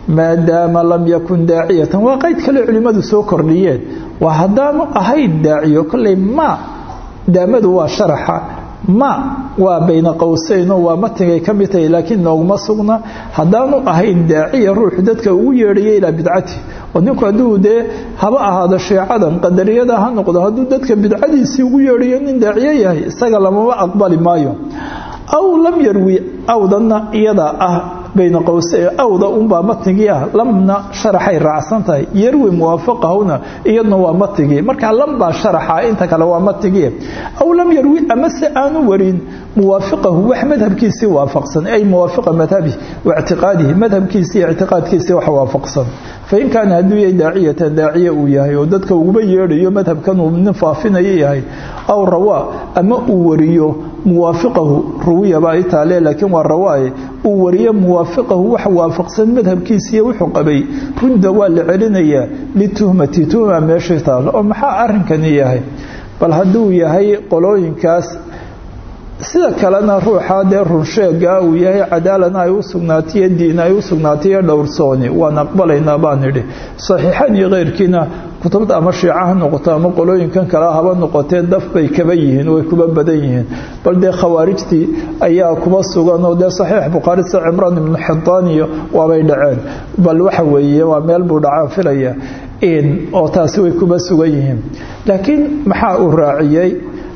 maadaama lam yakun daaciyatan. Waa qayd kale culimmadu soo kordhiyeen. Waa haddaanu ahayn daaciyo kolley ma daamadu waa sharaxa. Ma waa bayna qowseyno waa matigay ka mid tahay laakiin nooguma sugna. Haddaanu ahayn daaciya ruuxu dadka ugu yeedhaya ilaa bidcati. Oo ninku hadduu dee haba ahaado shiicadan qadariyada ha noqdo hadduu dadka bidcadiisii ugu yeedhayo nin daaciyo yahay isaga lamama aqbali maayo. Aw lam yarwi awdanna iyada ah bayna qowse awda unbaa matnigii ah lamna sharaxay raacsan tahay yarwi muwaafaqahuna iyadna waa matnigii markaa lam baa sharaxa inta kale waa matnigii aw lam yarwi amase aanu warin muwaafiqahu wax madhabkiisii waafaqsan ay muwaafiqa madhabi waictiqaadihi madhabkiisii ictiqaadkiisii wax waafaqsan. Fain kaana hadduu yahay daaciyatan daaciya uu yahay oo dadka uguba yeedhayo madhabkan uu nin faafinayo yahay aw rawaa ama uu wariyo muwaafiqahu ruwiyaba ay taale laakiin waa rawaaye uu wariyo muwaafiqahu wax waafaqsan madhabkiisiiyo wuxuu qabay rudda waa la celinayaa lituhmati tuhma meeshii taalo oo maxaa arrinkani yahay? Bal hadduu yahay qolooyinkaas sida kalena ruuxa dee runsheega uu yahay cadaalana ay u sugnaatiyo diin ay u sugnaatiyo dhowrsooni waan aqbalaynaa baan idhi. Saxiixan iyo keyrkiina kutubta ama shiica ha noqoto ama qolooyinkan kale haba noqotee daf bay kaba yihiin way kuba badan yihiin. Bal dee khawaarijtii ayaa kuba sugan oo dee saxiix bukhaari sida cimraan ibnu xidaan iyo waabay dhaceen. Bal waxa weeye waa meel buu dhacaan filaya oo taasi way kuba sugan yihiin. Laakiin maxaa uu raaciyey?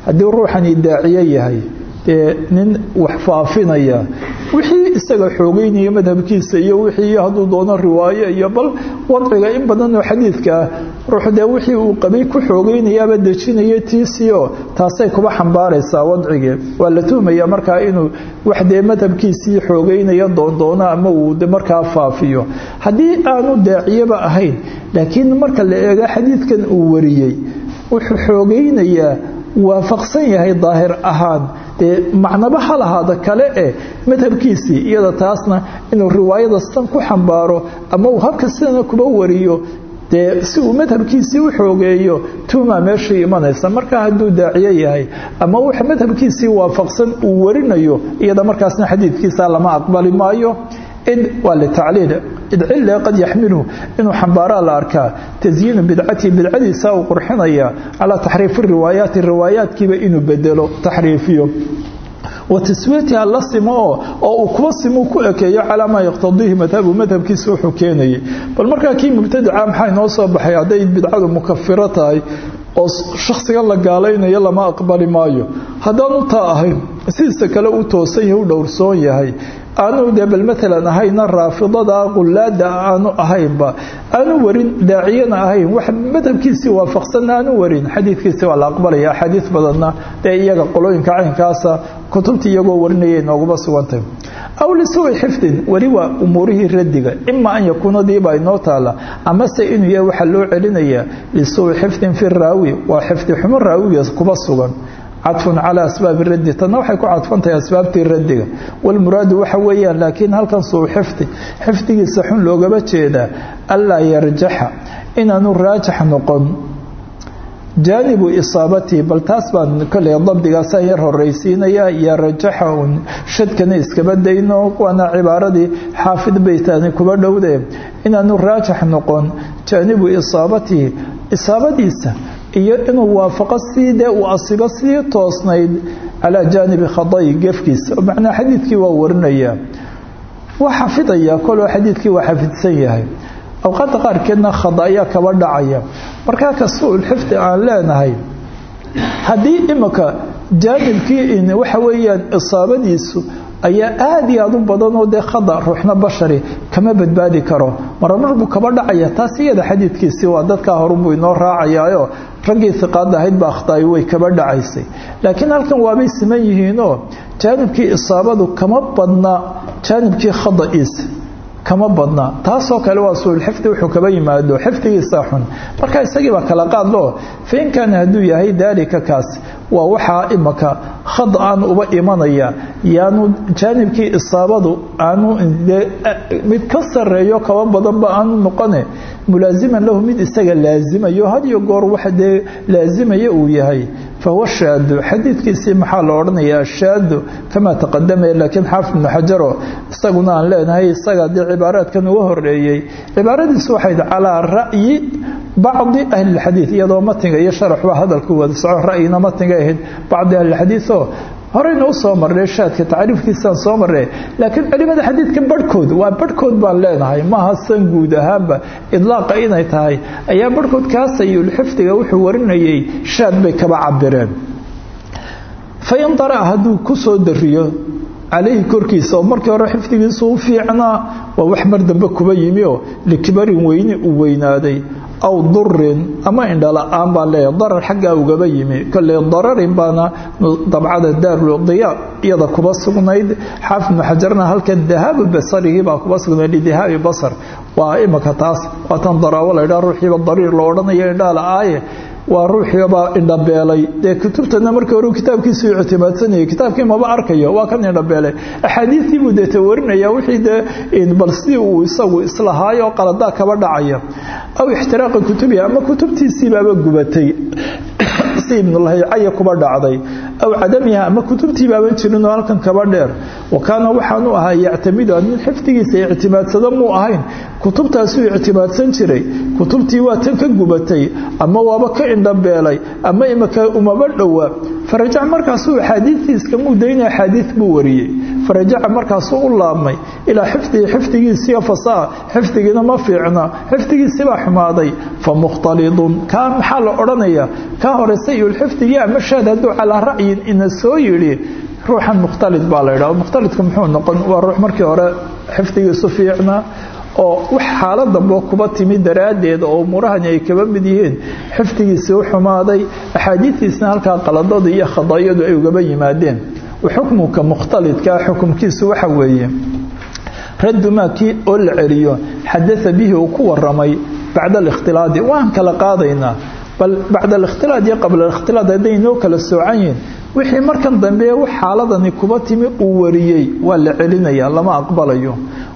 Haddii ruuxani daaciye yahay dee nin wax faafinaya wixii isaga xoogeynaya madhabkiisa iyo wixii hadduu doono riwaayo iyo bal wadciga in badan oo xadiidka ah ruux wixii uu qabay ku xoogeynayaaba dejinaya tiisiio taasay kuba xambaaraysaa wadcigii. Waa la tuhmaya markaa inuu wax dee madhabkiisii xoogeynaya doondoono ama uu markaa faafiyo. Haddii aanu daaciyaba ahayn laakiin marka la eego xadiidkan uu wariyey wuxuu xoogeynayaa waafaqsan yahay daahir ahaan. Dee macnaba ha lahaada kale eh madhabkiisii iyada taasna inuu riwaayada sidan ku xambaaro ama uu habka sidana kuba wariyo dee si uu madhabkiisii u xoogeeyo tuumaa meeshii imanaysa. Markaa hadduu daaciye yahay ama wax madhabkiisii waafaqsan uu warinayo iyada markaasna xadiidkiisa lama aqbali maayo id waa litacliil id cille qad yaxmiluhu inuu xambaaraa la arkaa tasyiinu bidcatihi bidcadiisa uu qurxinaya calaa taxriifi riwaayaati riwaayaadkiiba inuu bedelo taxriifiyo wa taswiyatiha la simo oo oo uu kuwa simuu ku ekeeyo calaa maa yaqtadiihi madhabu madhabkiisa wuxuu keenayay bal markaa kii mubtadaca maxaa inoo soo baxay hadday bidcadu mukafiro tahay oo shakhsiga la gaalaynayo lama aqbali maayo haddaanu taa ahayn sidiisa kale u toosan yahay u dhowrsoon yahay aanu dee bal ahayna raafidada qulaada aanu ahaynba aanu warin daaciyana ahayn. Wax madhabkiisii waafaqsanna aanu warin. Xadiidkiisi waa la aqbalaya axaadiis badanna dee iyaga qolooyinka caynkaasa kutubta iyagoo warinaya nooguma sugantay. Aw lisuwi xifdin weli waa umuurihii radiga. Ima an yakuuna diibaa inoo taala. Amase inuu yahay waxaa loo celinayaa lisuwi xifdin fi raawi. Waa xifdi xumo raawiga kuba sugan cadfun calaa asbaabi raddi. Tanna waxay ku cadfantahay asbaabtii raddiga. Walmuraadu waxa weeyaan laakiin halkan suu xifdi xifdigiisa xun loogaba jeedaa. Anlaa yarjaxa inaanu raajax noqon. Jaanibu isaabatihi bal taas baan koley dabdigaasaan yar horraysiinaya yarjaxa un shadkana iskaba dayno waana cibaaradii xaafid baytaani kuba dhowde inaanu raajax noqon. Jaanibu isaabatihi isaabadiisa iyo inuu waafaqo sii dee uu asibo sii toosnayd calaa jaanibi khadayi gefkiisa. Oo macnaa xadiidkii waa warinaya. Waa xafidaya koloo xadiidkii waa xafidsan yahay. Awqaadda qaarkeedna khada ayaa kaba dhacaya. Markaa kasuul xifdi aan leenahay haddii imika jaanibkii waxa weeyaan isaabadiisu ayaa aada iyo aada u badanoo dee khada ruuxna bashari kama badbaadi karo. Marmar buu kaba dhacaya taas iyada xadiidkiisii waa dadkaa horunbuu inoo raacayaayo raggii hiqaada ahayd ba akhtaay way kaba dhacaysay. Laakiin halkan waabay siman yihiinoo jaanibkii isaabadu kama badna jaanibkii khada'iisa kama badna taasoo kale waa suulxifdi wuxuu kaba yimaado xifdigiisa xun. Marka isagii baa kala qaadlo fain hadduu yahay daalika kaas waa waxaa imaka khad aan uba imanaya. Yaanu jaanibkii isaabadu aanu mid ka sareeyo kaba badanba aanu noqone. Mulaasiman lahu mid isaga laazimayo. Hadiyo goor waxa dee laazimaya uu yahay. Fahuwa shaadu xadiidkiisii maxaa la odhanayaa? Shaadu kamaa taqadamaya laakiin xaafid ibnu xajaro isaguna aan leenahay isaga dee cibaaraadkan uga horeeyey cibaaradiisu waxayd calaa ra'yi bacdi ahlilxadiid iyadoo matniga iyo sharaxba hadalku wada soco ra'yina matniga ahayd bacdi ahlilxadiidoo horeyna u soo marnay shaadka tacriifkiisaan soo marnay. Laakiin culimada xadiidka barhkood waa barhkood baan leenahay maaha san guud ahaanba. Idlaaqa inay tahay ayaa barhkood kaasayulxifdiga wuxuu warinayay shaad bay kaba cabireen fain dara hadduu ku soo dariyo calayhi korkiisa oo markii hore xifdigiisu u fiicnaa waa wax mar dambe kuba yimi oo likibarin weyni uu weynaaday aw durin ama indhala-aan baa leeyahay. Darar xaggaa ugaba yimi. Kolley dararin baana dabcada daarudiyaa iyada kuba sugnayd. Xaafid ibnu xajarna halkan dahaabu basarigii baa kuba sugnayd lidahaabi basar. Waa imika taas. Waatan daraawo la ydhaa ruuxiiba dariir lo odhanayo indhaala-aaye waa ruuxiibaa indhabeelay. Dee kutubtana markii hore kitaabkiisuu ictimaadsanayay kitaabkii maba arkayo waa kan indhabeelay. Axaadiistii buu dee tawarinaya wixii dee bal si uu isagu islahaayo oo qaladaa kaba dhacaya aw ixtiraaqi kutubihi ama kutubtiisiibaaba gubatay si ibnulahicaya kuba dhacday. Aw cadamiha ama kutubtiibaaban jirin oo halkan kaba dheer. Wa kaana waxaanu ahaa yactamidu nin xifdigiisa ictimaadsado muu ahayn. Kutubtaasuu ictimaadsan jiray. Kutubtii waa tan ka gubatay ama waaba ka indhabeelay ama imika umaba dhowa. Farajac markaasuu axaadiistiiska mudayna axaadiis buu wariyey. Farajaca markaasuu u laabmay ilaa xifdihi xifdigiisiiyo fasaa xifdigiina ma fiicna xifdigiisibaa xumaaday. Fa mukhtalidun kaa maxaa la odhanaya kaa sayulxifdigii ama shaad hadduu calaa ra'yin ina soo yidhi ruuxan mukhtalid baa la yidhaha mukhtalidku muxuu noqon waa ruux markii hore xifdigiisu fiicna oo wax xaalad dambe kuba timi daraaddeed oo umuurahani ay kaba mid yihiin xifdigiisii u xumaaday axaadiistiisna halkaa qaladada iyo khadaayadu ay ugaba yimaadeen. Xukmuka mukhtalidkaa xukumkiisu waxa weeye raddu maa oo la celiyo xadaa bihi uu ku waramay bacda alikhtilaadi waan kala qaadaynaa bal bacda alikhtilaad iyo qabla alikhtilaad hadday inoo kala soocan yihiin wixii markan dambe xaaladani kuba timi uu wariyey waa la celinaya lama aqbalayo.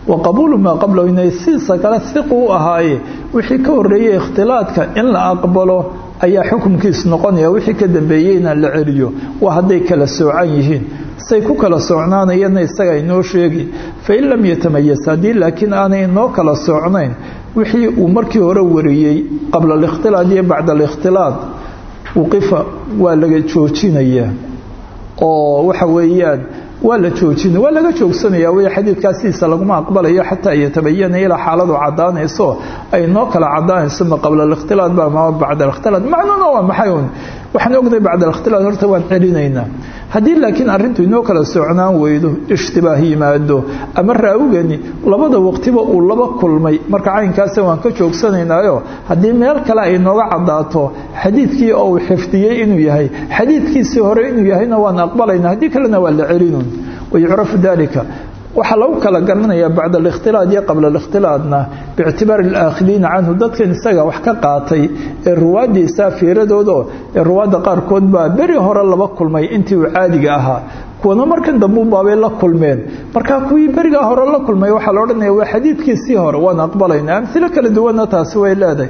Wa qabuulu maa qablahu inay sidiisa kale hiqu u ahaaye wixii ka horeeyey ikhtilaadka in la aqbalo ayaa xukumkiis noqonaya wixii ka dambeeyeyna la celiyo. Waa hadday kala soocan yihiin. Say ku kala socnaanayana isaga inoo sheegi. Fain lam yatamayas haddii laakiin aanay inoo kala socnayn wixii uu markii hore wariyey qabla alikhtilaad iyo bacda alikhtilaad wuqifa waa laga joojinayaa oo waxa weeyaan waa la joojina waa laga joogsanaya. Wey xadiidkaasiisa laguma aqbalayo xataa yatabayana ilaa xaaladu cadaanayso ay noo kala cadaanayso ma qabla alikhtilaad ba ma bacda alikhtilaad. Macnuuna waa maxay un waxaan ognahay bacda alikhtilaad horta waan celinaynaa haddii laakiin arrintu inoo kala socnaan weydo ishtibaah yimaado ama raawigani labada waqtiba uu laba kulmay marka caynkaasa waan ka joogsanaynaayo haddii meel kale ay nooga cadaato xadiidkii oo uu xifdiyey inuu yahay xadiidkiisii hore inuu yahayna waan aqbalayna haddii kalena waa la celinun. Wayucrafu dalika waxaa lagu kala garanaya bacda alikhtilaad iyo qabla alikhtilaadna biictibaari alaakhiliina canhu. Dadkan isaga wax ka qaatay ee ruwaadiisa fiiradoodo ruwaadda qaarkood baa beri hore laba kulmay intii uu caadiga ahaa kuwana markan dambe baabay la kulmeen. Markaa kuwii berigaa hore la kulmay waxaa la odhanaya waa xadiidkiisii hore waan aqbalayna. Amhilo kala duwanna taasi way leedahay.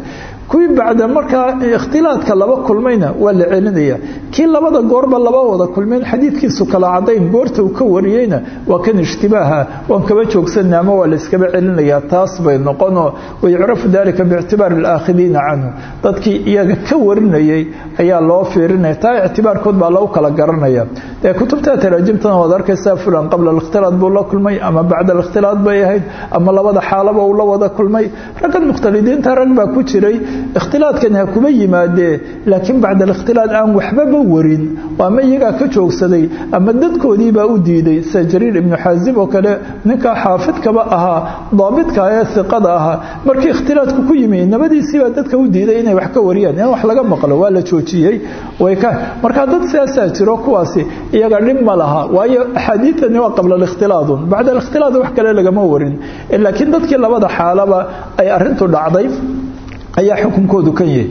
Kuwii bacda markaa ikhtilaadka laba kulmayna waa la celinaya. Kii labada goorba laba wada kulmeen xadiidkiisu kala cadayn goorta uu ka wariyeyna waa kan ishtibaaha waan kaba joogsana ama waa la iskaba celinaya taas bay noqonoo wayucrafu dalika biictibaari alaakhiliina canhu. Dadkii iyaga ka warinayay ayaa loo fiirinaya. Taa ictibaarkood baa lagu kala garanaya. Dee kutubta taraajimtana waad arkaysaa fulan qabla alikhtilaad buu la kulmay ama bacda alikhtilaad bay ahayd ama labada xaalaba uu la wada kulmay. Raggan mukhtalidiinta rag baa ku jiray ikhtilaadkani ha kuma yimaadee laakiin bacda alikhtilaad aan waxbaba warin. Ama iyagaa ka joogsaday ama dadkoodiibaa u diiday. Sida jariir ibnu xaazib oo kale ninkaa xaafidkaba ahaa daabidka ee iqada ahaa markii ikhtilaadku ku yimi nabadiisiibaa dadka u diiday inay wax ka wariyaan in wax laga maqlo waa la joojiyey. Markaa dad sidaasaa jiro kuwaasi iyaga dhib ma laha waayo axaadiidani waa qabla alikhtilaadun bacda alikhtilaad wax kale lagama warin. Laakiin dadkii labada xaalaba ay arintu dhacday ayaa xukunkoodu kan yahay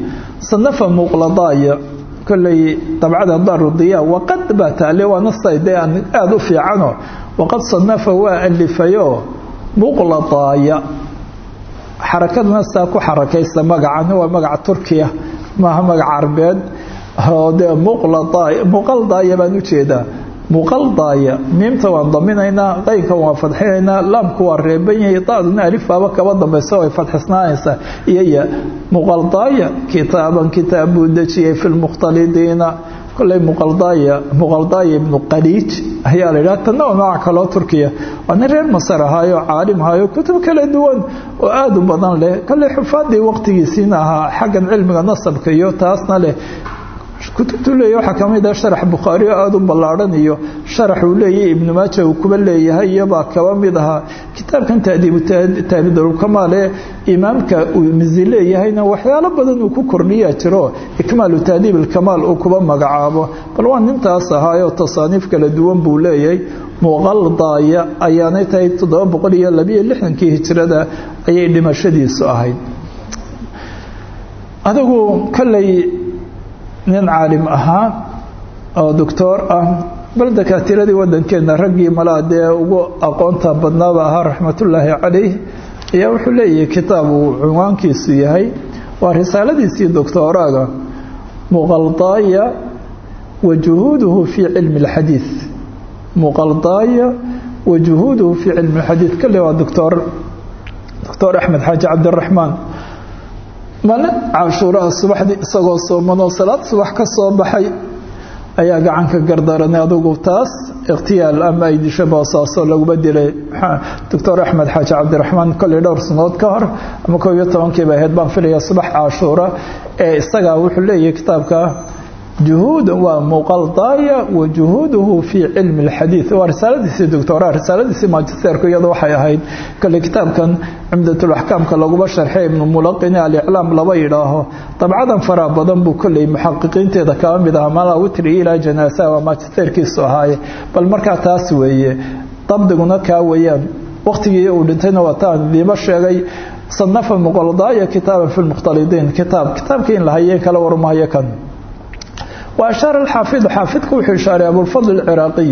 sanafa muqladaaya kolley dabcada daarudiya waqad baa taale waa nastayde aan aada u fiicano. Waqad sanafa waa alifayo muqladaaya. Xarakaduna saa ku xarakaysa magacan waa magaca turkiya maaha magaca carbeed oo dee muqaldaaya baan u jeedaa muqaldaaya miimta waan daminaynaa qaynka waan fadxinaynaa laamku waa reeban yahay daaduna alifaaba kaba dambaysa ay fadxisnaanaysaa iyoya muqaldaaya kitaaban kitaab buu dejiyey fi lmukhtalidiina kolley muqaldaaya muqaldaaya ibnu qaliij ayaa la yidhaha tanna waa magac kaloo turkiya. Waa nin reer masar ahaayo caalim ahaayo kutub kala duwan oo aada u badan leh. Kolley xufaadii waqtigiisiina ahaa xaggan cilmiga nasabka iyo taasna leh kutubtuu leeyahy waxaa ka mid ah sharax bukhaari oo aada u ballaadhan iyo sharax uu leeyahy ibnu maaja uu kuba leeyahay iyobaa kaba mid ahaa kitaabkan taadiibu taabidulkamaal ee imaamka uu misi leeyahayna waxyaalo badan uu ku kordhiyaa jiro ikmaalu taadiib ilkamaal uu kuba magacaabo. Bal waa nintaas ahaayoo tasaaniif kala duwan buu leeyahay muqaldaaya ayaanay tahay toddoba boqol iyo labiyo lixdankii hijrada ayay dhimashadiisu ahayd. Adigu kolley nin caalim ahaa oo doctoor ah bal dakaatiradii waddankeena raggii malaa dee ugu aqoonta badnaaba ahaa raxmatullaahi calayh ayaa wuxuu leeyahay kitaab uu cunwaankiisu yahay. Waa risaaladiisii doctooraga muqaldaaya wa fii cilmi اlxadiid muqaldaaya wa fii cilmi اlxadiid kale waa doctor doctor axmed xaaji cabdiraxmaan maalin cashuuraha subaxdii isagoo soomanoo salaad subax ka soo baxay. Ayaa gacanka gardaranay adugu taas ikhtiyaal ama ay disho boosaaso laguma dilay doctor axmed xaaji cabdiraxmaan kolley dhowr sanood ka hor ama koob iyo tobankii bay ahayd baan filaya subax cashuura ee isagaa wuxuu leeyahay kitaabka juhuud waa muqaldaaya wa juhuuduhu fii cilmi اlxadiid waa risaaladiisii doctora risaaladiisii magisterku iyado waxay ahayd kale kitaabkan cumdatulaxkaamka laguma sharxay ibnu mulaqini aliclaam laba yidhaaho. Dabcadan faraa badan buu kolley muxaqiqiinteeda kaba mid aha malaa witri ilaa janaasa waa magisterkiisu ahaaye. Bal markaa taas weeye dabdiguna kaa weeyaan. Waqtigii uu dhintayna waa taan diibo sheegay sanafa muqaldaaya kitaaban fi lmukhtalidiin kitaab. Kitaabkii in la hayeen kala warmahayo kan وأشhaaر الxاaفظ xاaفidka wuxuu ishaaray أبوالفضل العراaقي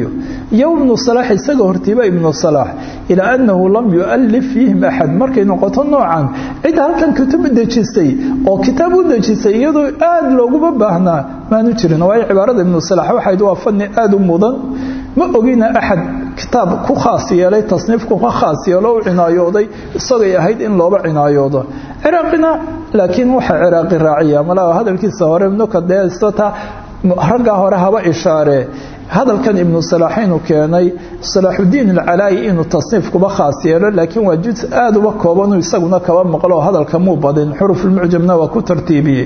iyo بن صلاح isaga hortiiba iبن صلاح إلى أنه لم يؤلف فيهم أحد markay noqoto noocan cid halkan kutub dejisay oo kitaab u dejisay iyadoo aad looguma baahnaa maanu jirin waayo cibaarada iبن صلاح waxayd waa fani aad u mudan ma ogina أxad kitaab ku khaas yeelay tasniifku ka khaas yeelo u cinaayooday isagay ahayd in looba cinaayoodo ciraaqina laakiin waxa ciraaqi raaciya malaa hadalkiisa hore nukadesata raggaa hore haba ishaaree hadalkan ibnu salaaxiin uu keenay salaaxudiin alcalaayi inuu tasniif kuba khaas yeelo laakiin waa juz aada uba koobanuu isaguna kaba maqlo hadalka muu badin. Xurufulmucjamna waa ku tartiibiyey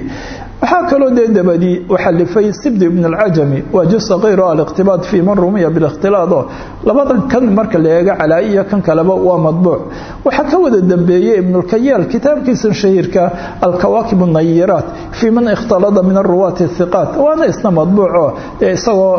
waxaa kaloo dee dabadii u xalifay sibdi ibn alcajami waa juz oo aliqtibaad fii man rumiya bilikhtilaad oo labadan kan marka la eego calaa'i iyo kan kaleba waa madbuuc waxaa ka wada dambeeyey ibnulkayaal kitaabkiisa shahiirka alkawaakib nayiraat fii man ikhtalada min aruwaati hiqaat waana isna madbuuco dee isagoo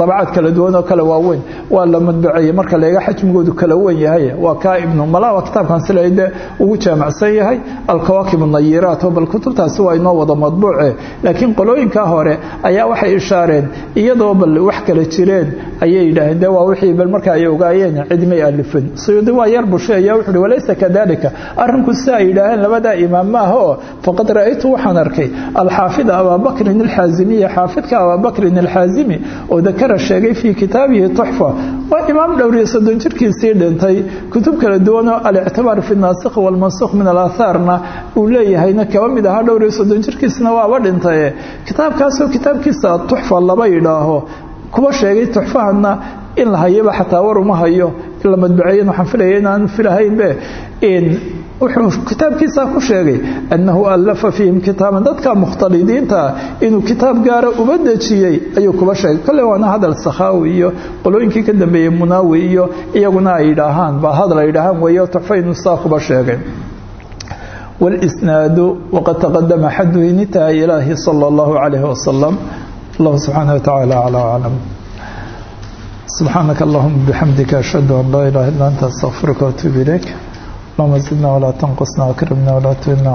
dabacaad kala duwan oo kale waaweyn. Waa la madbuceeyey marka la eego xajmigoodu kala wen yahay. Waa kaa ibnu mala waa kitaabkan silayde ugu jaamacsan yahay alkawaakib nayiraat oo bal kutubtaasi waa inoo wada madbuuce laakiin qolooyinkaa hore ayaa waxay ishaareen iyadoo bal wax kala jireen ayay yidhaaheen de waa wixii bal marka ay ogaayeen cidmay alifin. Suyuudi waa yar bushe ayaa wuxuuhi walaysa kadalika arrinku si ay yidhaaheen imaam maaha oo faqad ra'aytu waxaan arkay alxaafida abaabakrin alxaazimiya xaafidka abaabakrin alxaazimi oo dakara sheegay fii kitaabihi tuxfa waa imaam dhowriyo soddon jirkiisii dhintay. Kutub kala duwan oo alictibaar fi naasikh walmansukh min alaahaarna uu leeyahayna kaba mid ahaa dhowriyo soddon jirkiisna waaba dhintaye kitaabkaasoo kitaabkiisa tuxfa laba yidhaaho. Kuwa sheegay tuxfahana in la hayaba xataa war uma hayo in la madbaceeyen waxaan filaya inaan filahaynbe. Wuxuu kitaabkiisa ku sheegay annahu allafa fiihim kitaaban dadka mukhtalidiinta inuu kitaab gaara uba dejiyey ayuu kuba sheegay. Kolle waana hadal sakhaawi iyo qolooyinkii ka dambeeyey munaawi iyo iyaguna ay yidhaahaan baa hadal ay yidhaahaan weeyo tuxfa inuu saa kuba sheegay والإسناad وqad تqdma xad intaha ilaahi slى الlaه عalيه وsلم اllah subحaanه وتaعالى عlى أعلم سubحaanaka اللهma بxamdika أشhهad an laa إله ilا أnت استغفirka وأتوب إليك اللهma زدna ولا تنqصna وأkرمna ولا تهنا